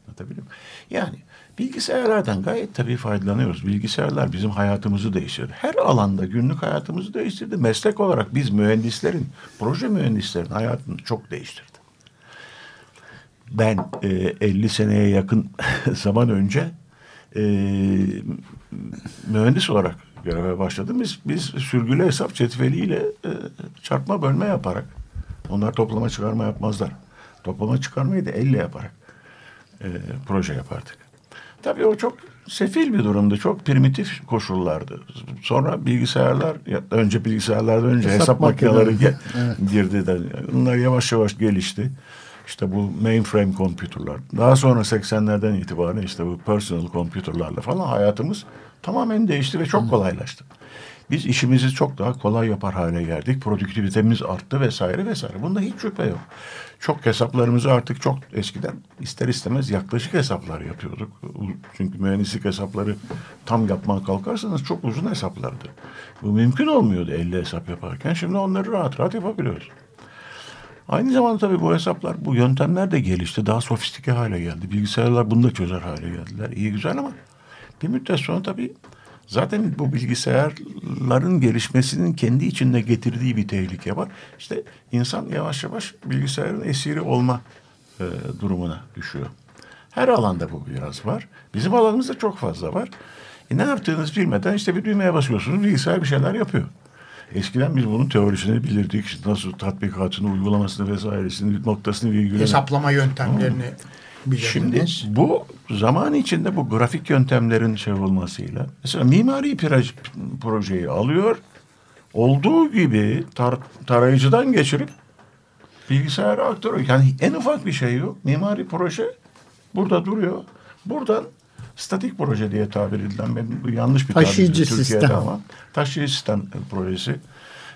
Speaker 2: Anlatabiliyor muyum? Yani bilgisayarlardan gayet tabii faydalanıyoruz. Bilgisayarlar bizim hayatımızı değiştirdi. Her alanda günlük hayatımızı değiştirdi. Meslek olarak biz mühendislerin, proje mühendislerin hayatını çok değiştirdi. Ben e, 50 seneye yakın *laughs* zaman önce e, mühendis olarak göreve başladım. Biz, biz sürgülü hesap cetveliyle e, çarpma bölme yaparak onlar toplama çıkarma yapmazlar. Toplama çıkarmayı da elle yaparak e, proje yapardık. Tabii o çok sefil bir durumdu. Çok primitif koşullardı. Sonra bilgisayarlar, önce bilgisayarlardan önce hesap, hesap makineleri *laughs* evet. girdi. De, bunlar yavaş yavaş gelişti. İşte bu mainframe computerlar. Daha sonra 80'lerden itibaren işte bu personal computerlarla falan hayatımız tamamen değişti ve çok kolaylaştı. Biz işimizi çok daha kolay yapar hale geldik. Produktivitemiz arttı vesaire vesaire. Bunda hiç şüphe yok. Çok hesaplarımızı artık çok eskiden ister istemez yaklaşık hesaplar yapıyorduk. Çünkü mühendislik hesapları tam yapmaya kalkarsanız çok uzun hesaplardı. Bu mümkün olmuyordu 50 hesap yaparken. Şimdi onları rahat rahat yapabiliyoruz. Aynı zamanda tabii bu hesaplar, bu yöntemler de gelişti. Daha sofistike hale geldi. Bilgisayarlar bunu da çözer hale geldiler. İyi güzel ama bir müddet sonra tabii zaten bu bilgisayarların gelişmesinin kendi içinde getirdiği bir tehlike var. İşte insan yavaş yavaş bilgisayarın esiri olma e, durumuna düşüyor. Her alanda bu biraz var. Bizim alanımızda çok fazla var. E ne yaptığınızı bilmeden işte bir düğmeye basıyorsunuz bilgisayar bir şeyler yapıyor. Eskiden biz bunun teorisini bilirdik. Nasıl tatbikatını, uygulamasını vesairesini, noktasını virgülünü.
Speaker 1: Hesaplama yöntemlerini bilirdiniz.
Speaker 2: Şimdi bu zaman içinde bu grafik yöntemlerin şey olmasıyla mesela mimari projeyi alıyor olduğu gibi tar tarayıcıdan geçirip Bilgisayara aktarıyor. Yani en ufak bir şey yok. Mimari proje burada duruyor. Buradan statik proje diye tabir edilen benim bu yanlış bir
Speaker 3: Taşıyıcı
Speaker 2: tabir Türkiye'de
Speaker 3: sistem.
Speaker 2: ama taşıyıcı sistem projesi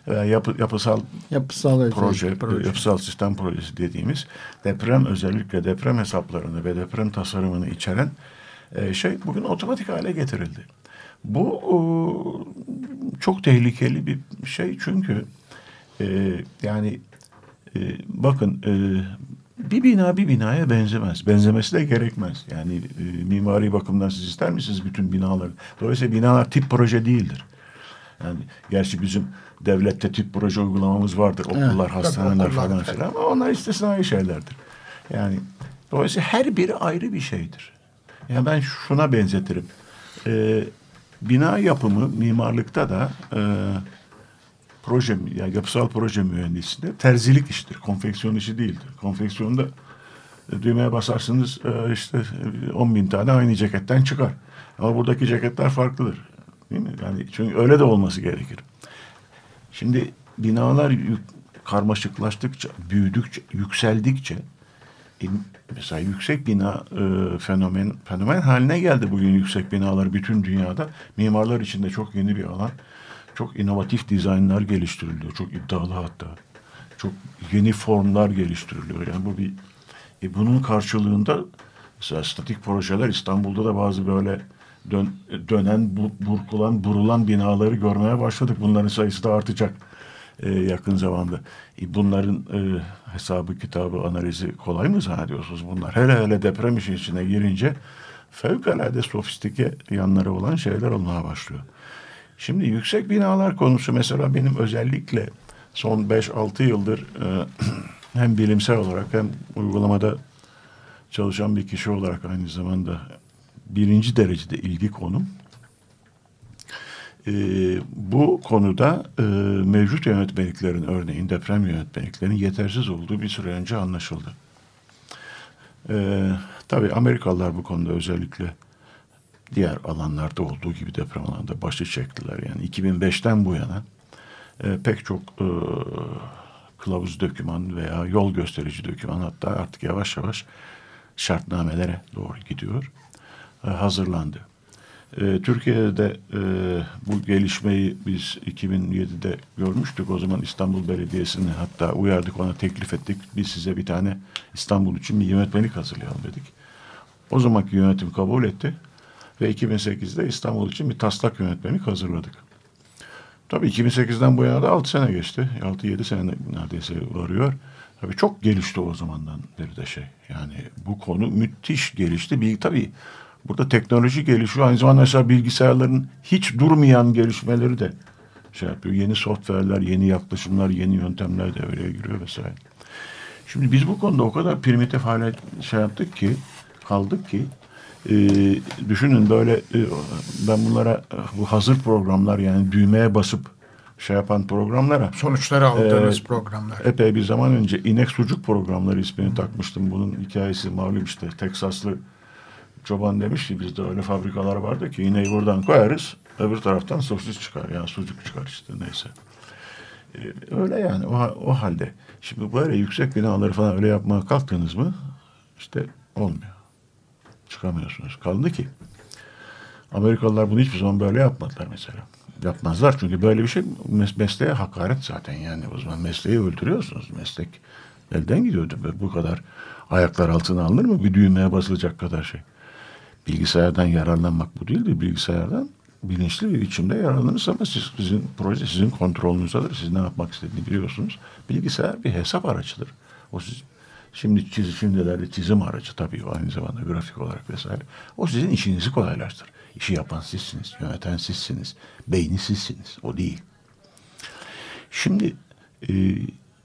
Speaker 2: yapı, yapısal
Speaker 3: Yapısal
Speaker 2: proje,
Speaker 3: proje.
Speaker 2: yapısal sistem projesi dediğimiz deprem özellikle deprem hesaplarını ve deprem tasarımını içeren e, şey bugün otomatik hale getirildi. Bu e, çok tehlikeli bir şey çünkü e, yani bakın bir bina bir binaya benzemez. Benzemesi de gerekmez. Yani e, mimari bakımdan siz ister misiniz bütün binaları? Dolayısıyla binalar tip proje değildir. Yani gerçi bizim devlette tip proje uygulamamız vardır. Okullar, hastaneler
Speaker 1: okullar,
Speaker 2: falan filan ama onlar istisnai şeylerdir. Yani dolayısıyla her biri ayrı bir şeydir. Yani ben şuna benzetirim. Ee, bina yapımı mimarlıkta da e, proje yani yapısal proje mühendisliğinde terzilik işidir. Konfeksiyon işi değildir. Konfeksiyonda e, düğmeye basarsınız e, işte e, 10 bin tane aynı ceketten çıkar. Ama buradaki ceketler farklıdır. Değil mi? Yani çünkü öyle de olması gerekir. Şimdi binalar karmaşıklaştıkça, büyüdükçe, yükseldikçe mesela yüksek bina e, fenomen fenomen haline geldi bugün yüksek binalar bütün dünyada. Mimarlar için de çok yeni bir alan. Çok inovatif dizaynlar geliştiriliyor. Çok iddialı hatta. Çok yeni formlar geliştiriliyor. Yani bu bir e, bunun karşılığında mesela statik projeler İstanbul'da da bazı böyle dön, dönen, bu, burkulan, burulan binaları görmeye başladık. Bunların sayısı da artacak e, yakın zamanda. E, bunların e, hesabı, kitabı, analizi kolay mı zannediyorsunuz bunlar? Hele hele deprem işin içine girince fevkalade sofistike yanları olan şeyler olmaya başlıyor. Şimdi yüksek binalar konusu mesela benim özellikle son 5-6 yıldır e, *clears throat* hem bilimsel olarak hem uygulamada çalışan bir kişi olarak aynı zamanda birinci derecede ilgi konum. E, bu konuda e, mevcut yönetmeliklerin örneğin deprem yönetmeliklerinin yetersiz olduğu bir süre önce anlaşıldı. E, tabii Amerikalılar bu konuda özellikle diğer alanlarda olduğu gibi deprem alanında başı çektiler. Yani 2005'ten bu yana e, pek çok e, kılavuz döküman veya yol gösterici döküman hatta artık yavaş yavaş şartnamelere doğru gidiyor. E, hazırlandı. E, Türkiye'de de e, bu gelişmeyi biz 2007'de görmüştük. O zaman İstanbul Belediyesi'ni hatta uyardık ona teklif ettik. Biz size bir tane İstanbul için bir yönetmelik hazırlayalım dedik. O zamanki yönetim kabul etti ve 2008'de İstanbul için bir taslak yönetmelik hazırladık. Tabii 2008'den bu yana da 6 sene geçti. 6-7 sene neredeyse varıyor. Tabii çok gelişti o zamandan beri de şey. Yani bu konu müthiş gelişti. Bir, tabii burada teknoloji gelişiyor. Aynı zamanda mesela bilgisayarların hiç durmayan gelişmeleri de şey yapıyor. Yeni software'ler, yeni yaklaşımlar, yeni yöntemler devreye giriyor vesaire. Şimdi biz bu konuda o kadar primitif hale şey yaptık ki, kaldık ki e, düşünün böyle e, ben bunlara bu hazır programlar yani düğmeye basıp şey yapan programlara
Speaker 1: Sonuçları aldığınız
Speaker 2: e,
Speaker 1: programlar.
Speaker 2: epey bir zaman önce inek sucuk programları ismini takmıştım. Bunun hikayesi malum işte Teksaslı çoban demiş ki bizde öyle fabrikalar vardı ki ineği buradan koyarız öbür taraftan sosis çıkar yani sucuk çıkar işte neyse. E, öyle yani o, o halde. Şimdi böyle yüksek binaları falan öyle yapmaya kalktınız mı işte olmuyor. Çıkamıyorsunuz. Kaldı ki Amerikalılar bunu hiçbir zaman böyle yapmadılar mesela. Yapmazlar çünkü böyle bir şey mes- mesleğe hakaret zaten yani o zaman mesleği öldürüyorsunuz. Meslek elden gidiyordu. Bu kadar ayaklar altına alınır mı bir düğmeye basılacak kadar şey. Bilgisayardan yararlanmak bu değildir. Bilgisayardan bilinçli bir biçimde yararlanırız ama siz, sizin proje sizin kontrolünüzdedir. Siz ne yapmak istediğini biliyorsunuz. Bilgisayar bir hesap aracıdır. O siz şimdi çiz, şimdilerde çizim aracı tabii aynı zamanda grafik olarak vesaire. O sizin işinizi kolaylaştırır. İşi yapan sizsiniz, yöneten sizsiniz, beyni sizsiniz. O değil. Şimdi e,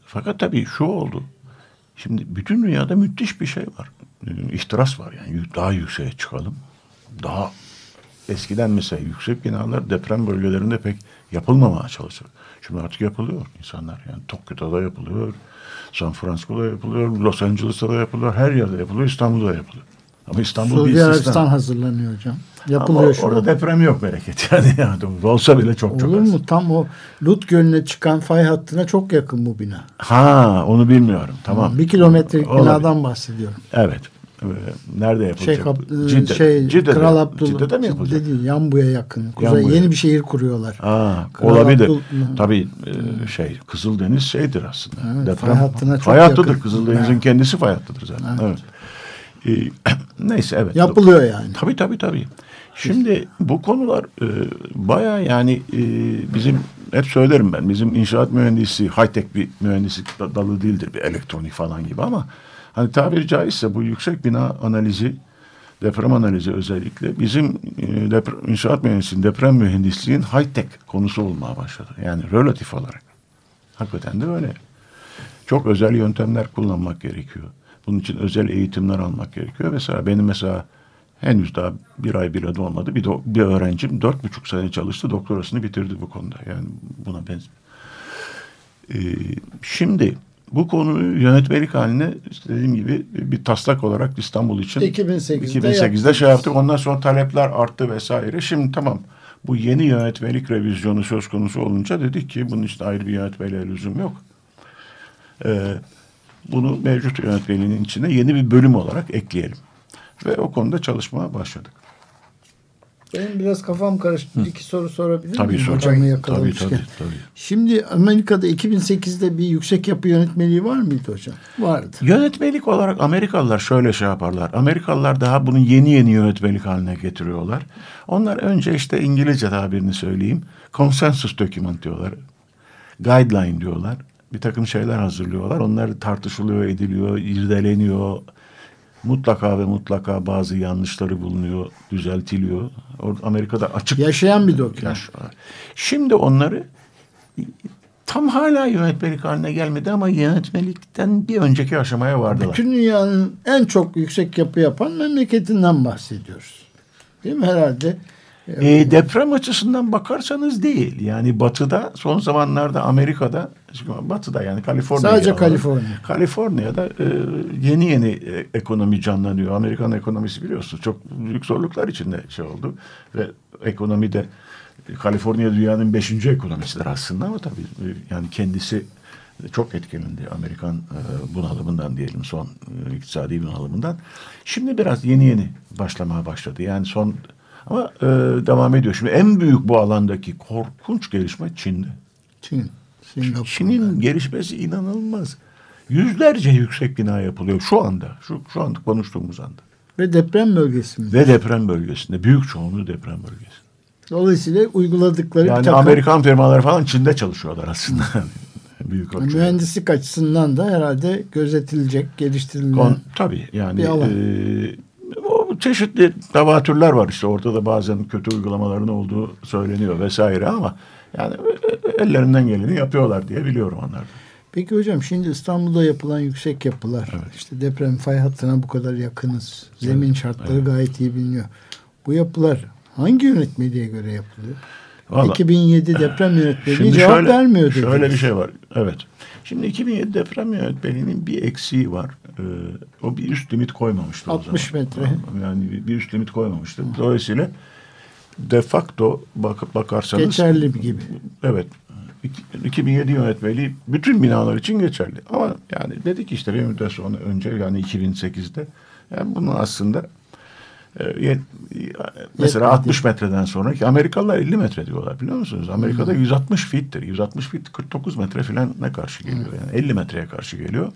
Speaker 2: fakat tabii şu oldu. Şimdi bütün dünyada müthiş bir şey var. İhtiras var yani daha yükseğe çıkalım. Daha eskiden mesela yüksek binalar deprem bölgelerinde pek yapılmamaya çalışır. Şimdi artık yapılıyor insanlar. Yani Tokyo'da da yapılıyor. San Francisco'da yapılıyor. Los Angeles'ta da yapılıyor. Her yerde yapılıyor. İstanbul'da da yapılıyor. Ama İstanbul
Speaker 3: Suudi
Speaker 2: bir
Speaker 3: Arabistan hazırlanıyor hocam. Yapılıyor
Speaker 2: Ama
Speaker 3: şu
Speaker 2: orada deprem yok bereket yani. *laughs* yani olsa bile çok çok
Speaker 3: Olur
Speaker 2: az.
Speaker 3: mu? Tam o Lut Gölü'ne çıkan fay hattına çok yakın bu bina.
Speaker 2: Ha onu bilmiyorum. Tamam.
Speaker 3: Bir kilometrelik
Speaker 2: Olabilir.
Speaker 3: binadan bahsediyorum.
Speaker 2: Evet. Ee, Nerede yapılacak?
Speaker 3: Şey,
Speaker 2: bu?
Speaker 3: Kap-
Speaker 2: Cidde.
Speaker 3: şey
Speaker 2: Cidde'de.
Speaker 3: Kral Abdullah.
Speaker 2: Cidde'de mi yapılacak?
Speaker 3: Cidde değil, Yambu'ya yakın. Kuzey
Speaker 2: Yambu'ya.
Speaker 3: yeni bir şehir kuruyorlar.
Speaker 2: Aa,
Speaker 3: Kral
Speaker 2: olabilir. Tabii e, şey Kızıldeniz şeydir aslında.
Speaker 3: Evet,
Speaker 2: Deprem,
Speaker 3: fay hattına çok
Speaker 2: fay hattıdır.
Speaker 3: yakın.
Speaker 2: Kızıldeniz'in
Speaker 3: Evet.
Speaker 2: kendisi fay hattıdır zaten. Evet. Ee, *clears throat* neyse evet.
Speaker 3: Yapılıyor yani.
Speaker 2: Tabii tabii tabii. Şimdi bu konular e, baya yani e, bizim hep söylerim ben bizim inşaat mühendisi high tech bir mühendislik da- dalı değildir bir elektronik falan gibi ama hani tabiri caizse bu yüksek bina analizi deprem analizi özellikle bizim e, deprem, inşaat mühendisliğinin deprem mühendisliğin high tech konusu olmaya başladı. Yani relatif olarak. Hakikaten de öyle. Çok özel yöntemler kullanmak gerekiyor. Bunun için özel eğitimler almak gerekiyor. Mesela benim mesela henüz daha bir ay bile dolmadı. Bir, do- bir öğrencim dört buçuk sene çalıştı. Doktorasını bitirdi bu konuda. Yani buna benzer. Ee, şimdi bu konuyu yönetmelik haline işte dediğim gibi bir taslak olarak İstanbul için
Speaker 3: 2008'de
Speaker 2: 2008'de şey yaptık. Ondan sonra talepler arttı vesaire. Şimdi tamam bu yeni yönetmelik revizyonu söz konusu olunca dedik ki bunun için ayrı bir yönetmeliğe lüzum yok. Ee, bunu mevcut yönetmeliğinin içine yeni bir bölüm olarak ekleyelim. Ve o konuda çalışmaya başladık.
Speaker 3: Benim biraz kafam karıştı. Bir iki soru sorabilir
Speaker 2: Tabii
Speaker 3: miyim?
Speaker 2: sor.
Speaker 3: Hocamı
Speaker 2: Tabii
Speaker 3: yakalamışken.
Speaker 2: tabii. tabii.
Speaker 3: Şimdi Amerika'da 2008'de bir yüksek yapı yönetmeliği var mıydı hocam? Vardı.
Speaker 2: Yönetmelik olarak Amerikalılar şöyle şey yaparlar. Amerikalılar daha bunu yeni yeni yönetmelik haline getiriyorlar. Onlar önce işte İngilizce tabirini söyleyeyim. Consensus document diyorlar. Guideline diyorlar. Bir takım şeyler hazırlıyorlar. Onlar tartışılıyor, ediliyor, irdeleniyor. Mutlaka ve mutlaka bazı yanlışları bulunuyor, düzeltiliyor. Or- Amerika'da açık
Speaker 3: Yaşayan bir doküman.
Speaker 2: Yaş- Şimdi onları tam hala yönetmelik haline gelmedi ama yönetmelikten bir önceki aşamaya vardılar.
Speaker 3: Bütün dünyanın en çok yüksek yapı yapan memleketinden bahsediyoruz. Değil mi herhalde?
Speaker 2: E, deprem açısından bakarsanız değil. Yani batıda son zamanlarda Amerika'da batıda yani Kaliforniya.
Speaker 3: Sadece Kaliforniya.
Speaker 2: Kaliforniya'da e, yeni yeni e, ekonomi canlanıyor. Amerikan ekonomisi biliyorsunuz çok büyük zorluklar içinde şey oldu. Ve ekonomide Kaliforniya dünyanın beşinci ekonomisidir aslında ama tabii e, yani kendisi çok etkilendi Amerikan e, bunalımından diyelim son iktisadi bunalımından. Şimdi biraz yeni yeni başlamaya başladı. Yani son ama e, devam ediyor. Şimdi en büyük bu alandaki korkunç gelişme Çin'de.
Speaker 3: Çin. Singapur.
Speaker 2: Çin'in gelişmesi inanılmaz. Yüzlerce yüksek bina yapılıyor şu anda. Şu, şu anda konuştuğumuz anda.
Speaker 3: Ve deprem bölgesi mi?
Speaker 2: Ve deprem bölgesinde. Büyük çoğunluğu deprem bölgesi.
Speaker 3: Dolayısıyla uyguladıkları
Speaker 2: Yani
Speaker 3: takım
Speaker 2: Amerikan firmaları falan Çin'de çalışıyorlar aslında. *laughs* Büyük ölçüde.
Speaker 3: mühendislik açısından da herhalde gözetilecek, geliştirilen.
Speaker 2: Kon, tabii yani
Speaker 3: Bir alan.
Speaker 2: e, çeşitli tevatürler var işte ortada bazen kötü uygulamaların olduğu söyleniyor vesaire ama yani e, ellerinden geleni yapıyorlar diye biliyorum onlar.
Speaker 3: Peki hocam şimdi İstanbul'da yapılan yüksek yapılar, işte deprem fay hattına bu kadar yakınız, zemin şartları gayet iyi biliniyor. Bu yapılar hangi yönetmeliğe göre yapılıyor?
Speaker 2: Vallahi-
Speaker 3: 2007 deprem yönetmeliği cevap vermiyor dediniz.
Speaker 2: Şöyle bir şey var. Evet. Şimdi 2007 deprem yönetmeliğinin bir eksiği var. Ee, o bir üst limit koymamıştı. o
Speaker 3: 60
Speaker 2: zaman.
Speaker 3: metre.
Speaker 2: Yani bir- üst limit koymamıştı. Dolayısıyla de facto bak, bakarsanız
Speaker 3: Geçerli gibi.
Speaker 2: Evet. İki- 2007 yönetmeliği bütün binalar için geçerli. Ama yani dedik işte bir müddet sonra önce yani 2008'de yani bunun aslında mesela
Speaker 3: Yetmedi.
Speaker 2: 60 metreden sonraki Amerikalılar 50 metre diyorlar biliyor musunuz? Amerika'da 160 feet'tir. 160 feet 49 metre falan ne karşı geliyor yani 50 metreye karşı geliyor.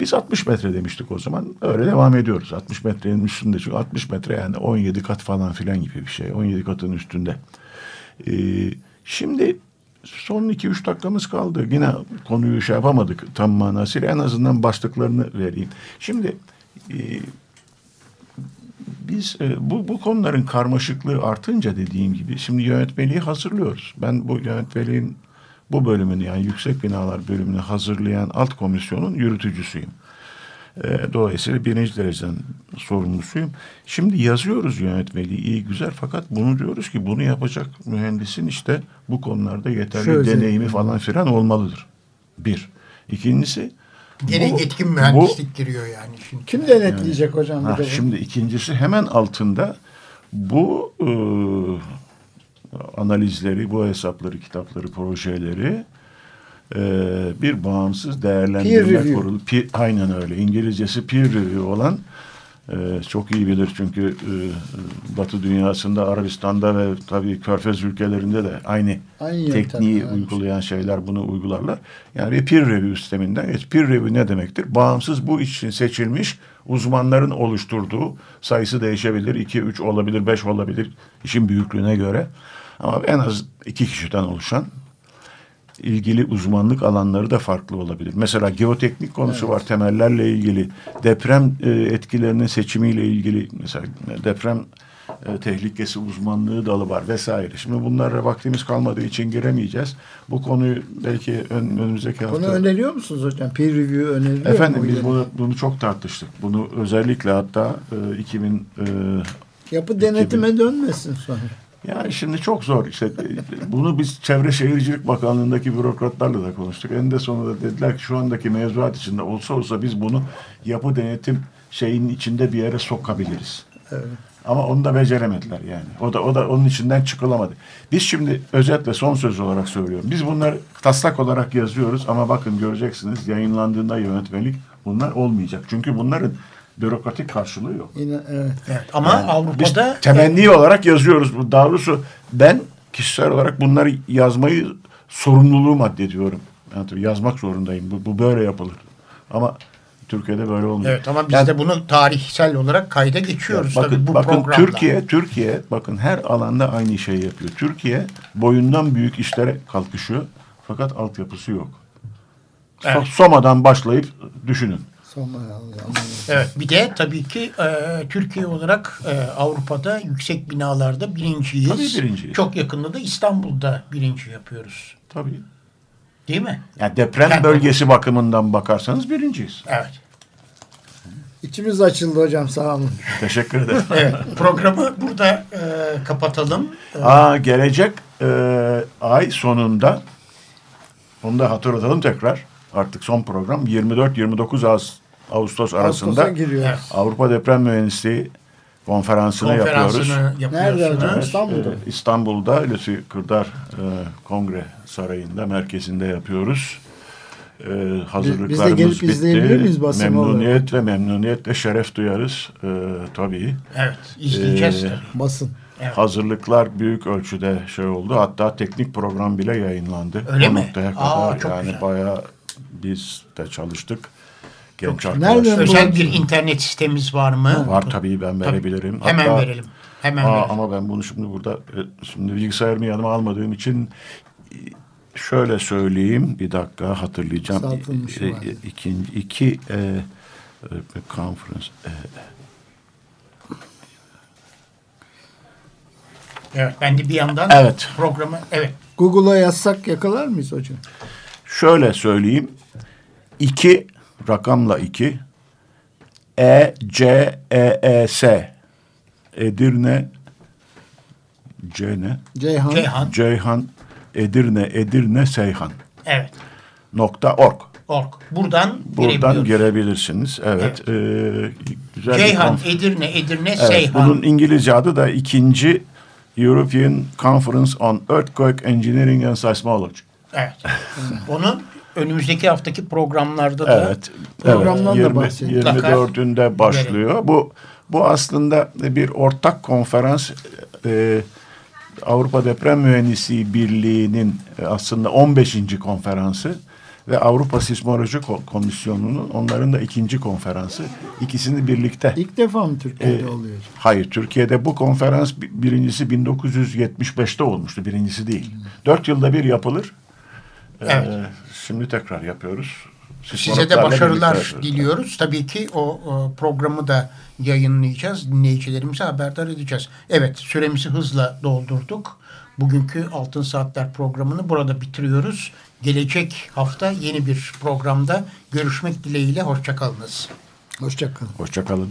Speaker 2: Biz 60 metre demiştik o zaman. Öyle devam ediyoruz. 60 metrenin üstünde. Çünkü 60 metre yani 17 kat falan filan gibi bir şey. 17 katın üstünde. Ee, şimdi son 2-3 dakikamız kaldı. Yine konuyu şey yapamadık tam manasıyla. En azından başlıklarını vereyim. Şimdi e, biz e, bu, bu konuların karmaşıklığı artınca dediğim gibi şimdi yönetmeliği hazırlıyoruz. Ben bu yönetmeliğin bu bölümünü yani yüksek binalar bölümünü hazırlayan alt komisyonun yürütücüsüyüm. E, dolayısıyla birinci dereceden sorumlusuyum. Şimdi yazıyoruz yönetmeliği iyi güzel fakat bunu diyoruz ki bunu yapacak mühendisin işte bu konularda yeterli
Speaker 3: özellik-
Speaker 2: deneyimi falan filan olmalıdır. Bir. İkincisi
Speaker 1: Gene
Speaker 2: Bu-
Speaker 1: yetkin mühendislik giriyor yani. Şimdi.
Speaker 3: Kim denetleyecek hocam?
Speaker 2: Ha, şimdi ikincisi hemen altında bu e, analizleri, bu hesapları, kitapları, projeleri e, bir bağımsız
Speaker 3: Peer
Speaker 2: değerlendirme
Speaker 3: review.
Speaker 2: kurulu. Peer- aynen öyle. İngilizcesi peer review olan e, çok iyi bilir çünkü e, Batı dünyasında, Arabistan'da ve tabii Körfez ülkelerinde de aynı,
Speaker 3: Aynı yöntem
Speaker 2: tekniği
Speaker 3: varmış.
Speaker 2: uygulayan şeyler bunu uygularlar. Yani bir peer review sisteminden geç. Peer review ne demektir? Bağımsız bu için seçilmiş uzmanların oluşturduğu sayısı değişebilir. 2, 3 olabilir, 5 olabilir işin büyüklüğüne göre. Ama en az iki kişiden oluşan ilgili uzmanlık alanları da farklı olabilir. Mesela geoteknik konusu var temellerle ilgili. Deprem e, etkilerinin seçimiyle ilgili mesela deprem e, tehlikesi uzmanlığı dalı var vesaire. Şimdi bunlara vaktimiz kalmadığı için giremeyeceğiz. Bu konuyu belki ön, önümüzdeki hafta...
Speaker 3: Bunu öneriyor musunuz hocam? Peer review öneriliyor
Speaker 2: Efendim
Speaker 3: mu?
Speaker 2: biz bunu, bunu çok tartıştık. Bunu özellikle hatta e, 2000 e,
Speaker 3: Yapı denetime dönmesin sonra.
Speaker 2: Yani şimdi çok zor işte bunu biz Çevre Şehircilik Bakanlığı'ndaki bürokratlarla da konuştuk. En de sonunda dediler ki şu andaki mevzuat içinde olsa olsa biz bunu yapı denetim şeyin içinde bir yere sokabiliriz.
Speaker 3: Evet.
Speaker 2: Ama onu da beceremediler yani. O da o da onun içinden çıkılamadı. Biz şimdi özetle son söz olarak söylüyorum. Biz bunları taslak olarak yazıyoruz ama bakın göreceksiniz yayınlandığında yönetmelik bunlar olmayacak. Çünkü bunların bürokratik karşılığı yok.
Speaker 3: Yine evet.
Speaker 1: Evet, ama
Speaker 2: Yani biz
Speaker 1: Avrupa'da
Speaker 2: temenni olarak yazıyoruz. Bu Daha doğrusu ben kişisel olarak bunları yazmayı sorumluluğum addediyorum. Yani tabii yazmak zorundayım. Bu, bu böyle yapılır. Ama Türkiye'de böyle olmuyor.
Speaker 1: Evet ama biz
Speaker 2: Yani
Speaker 1: de bunu tarihsel olarak kayda geçiyoruz
Speaker 2: bakın,
Speaker 1: tabii bu
Speaker 2: bakın
Speaker 1: programda.
Speaker 2: Türkiye, Türkiye bakın her alanda aynı şeyi yapıyor. Türkiye boyundan büyük işlere kalkışıyor. Fakat altyapısı yok.
Speaker 1: Evet.
Speaker 2: Soma'dan başlayıp düşünün.
Speaker 1: Evet bir de tabii ki e, Türkiye olarak e, Avrupa'da yüksek binalarda birinciyiz.
Speaker 2: Tabii birinciyiz.
Speaker 1: Çok yakında da İstanbul'da birinci yapıyoruz.
Speaker 2: Tabii.
Speaker 1: Değil mi?
Speaker 2: Yani deprem
Speaker 1: Yani-
Speaker 2: bölgesi bakımından bakarsanız birinciyiz.
Speaker 1: Evet.
Speaker 3: İçimiz açıldı hocam sağ olun.
Speaker 2: Teşekkür ederim. *laughs*
Speaker 1: Evet. Programı burada e, kapatalım. E,
Speaker 2: Aa, gelecek e, ay sonunda onu da hatırlatalım tekrar. Artık son program 24-29 Ağustos, Ağustos arasında
Speaker 3: giriyor.
Speaker 2: Avrupa Deprem Mühendisliği konferansını, yapıyoruz.
Speaker 1: konferansını
Speaker 3: Nerede hocam? İstanbul'da.
Speaker 2: Ee, İstanbul'da Lütfi Kırdar e, Kongre Sarayı'nda merkezinde yapıyoruz. Ee, hazırlıklarımız
Speaker 3: gelip
Speaker 2: bitti.
Speaker 3: miyiz basın
Speaker 2: Memnuniyetle, memnuniyetle şeref duyarız. Ee, tabii.
Speaker 1: Evet. izleyeceğiz
Speaker 2: Ee,
Speaker 1: tabii.
Speaker 3: Basın.
Speaker 1: Evet.
Speaker 2: Hazırlıklar büyük ölçüde şey oldu. Hatta teknik program bile yayınlandı.
Speaker 1: Öyle
Speaker 2: o
Speaker 1: mi?
Speaker 2: noktaya
Speaker 1: Aa,
Speaker 2: kadar
Speaker 1: çok
Speaker 2: yani
Speaker 1: güzel.
Speaker 2: bayağı biz de çalıştık. Genç
Speaker 1: güzel.
Speaker 2: arkadaşlar.
Speaker 1: Özel bir internet sitemiz var mı?
Speaker 2: Var tabii ben verebilirim.
Speaker 1: Hemen
Speaker 2: Hatta-
Speaker 1: verelim. Hemen
Speaker 2: Aa,
Speaker 1: verelim.
Speaker 2: ama ben bunu şimdi burada e, şimdi bilgisayarımı yanıma almadığım için e, şöyle söyleyeyim bir dakika hatırlayacağım. E, e, ikinci iki e, e, conference e,
Speaker 1: Evet. Ben de bir yandan
Speaker 2: Evet.
Speaker 1: programı evet.
Speaker 3: Google'a yazsak yakalar mıyız hocam?
Speaker 2: şöyle söyleyeyim. iki rakamla iki E C E E S Edirne C ne?
Speaker 3: Ceyhan.
Speaker 1: Ceyhan.
Speaker 2: Ceyhan Edirne Edirne Seyhan
Speaker 1: Evet.
Speaker 2: nokta org.
Speaker 1: Org. Buradan,
Speaker 2: Buradan girebilirsiniz. Evet. Ee, güzel bir
Speaker 1: Ceyhan, Edirne, Edirne,
Speaker 2: Evet,
Speaker 1: Seyhan.
Speaker 2: bunun İngilizce adı da ikinci European Conference on Earthquake Engineering and Seismology.
Speaker 1: Evet. Onu önümüzdeki haftaki programlarda da
Speaker 2: Evet.
Speaker 3: Programdan
Speaker 2: evet,
Speaker 3: da
Speaker 2: 20
Speaker 3: bahsedin.
Speaker 2: 24'ünde başlıyor. Bu bu aslında bir ortak konferans e, Avrupa Deprem Mühendisliği Birliği'nin e, aslında 15. konferansı ve Avrupa Sismoloji Ko- Komisyonu'nun onların da ikinci konferansı. İkisini birlikte.
Speaker 3: İlk defa mı Türkiye'de
Speaker 2: Ee,
Speaker 3: oluyor?
Speaker 2: Hayır, Türkiye'de bu konferans bi- birincisi 1975'te olmuştu, birincisi değil. Dört yılda bir yapılır. Ee,
Speaker 1: Evet.
Speaker 2: Şimdi tekrar yapıyoruz.
Speaker 1: Size de başarılar diliyoruz. Tabii ki o, o programı da yayınlayacağız. Dinleyicilerimize haberdar edeceğiz. Evet süremizi hızla doldurduk. Bugünkü Altın Saatler programını burada bitiriyoruz. Gelecek hafta yeni bir programda görüşmek dileğiyle. Hoşçakalınız.
Speaker 3: Hoşçakalın.
Speaker 2: Hoşçakalın.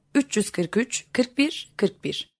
Speaker 4: 343 41 41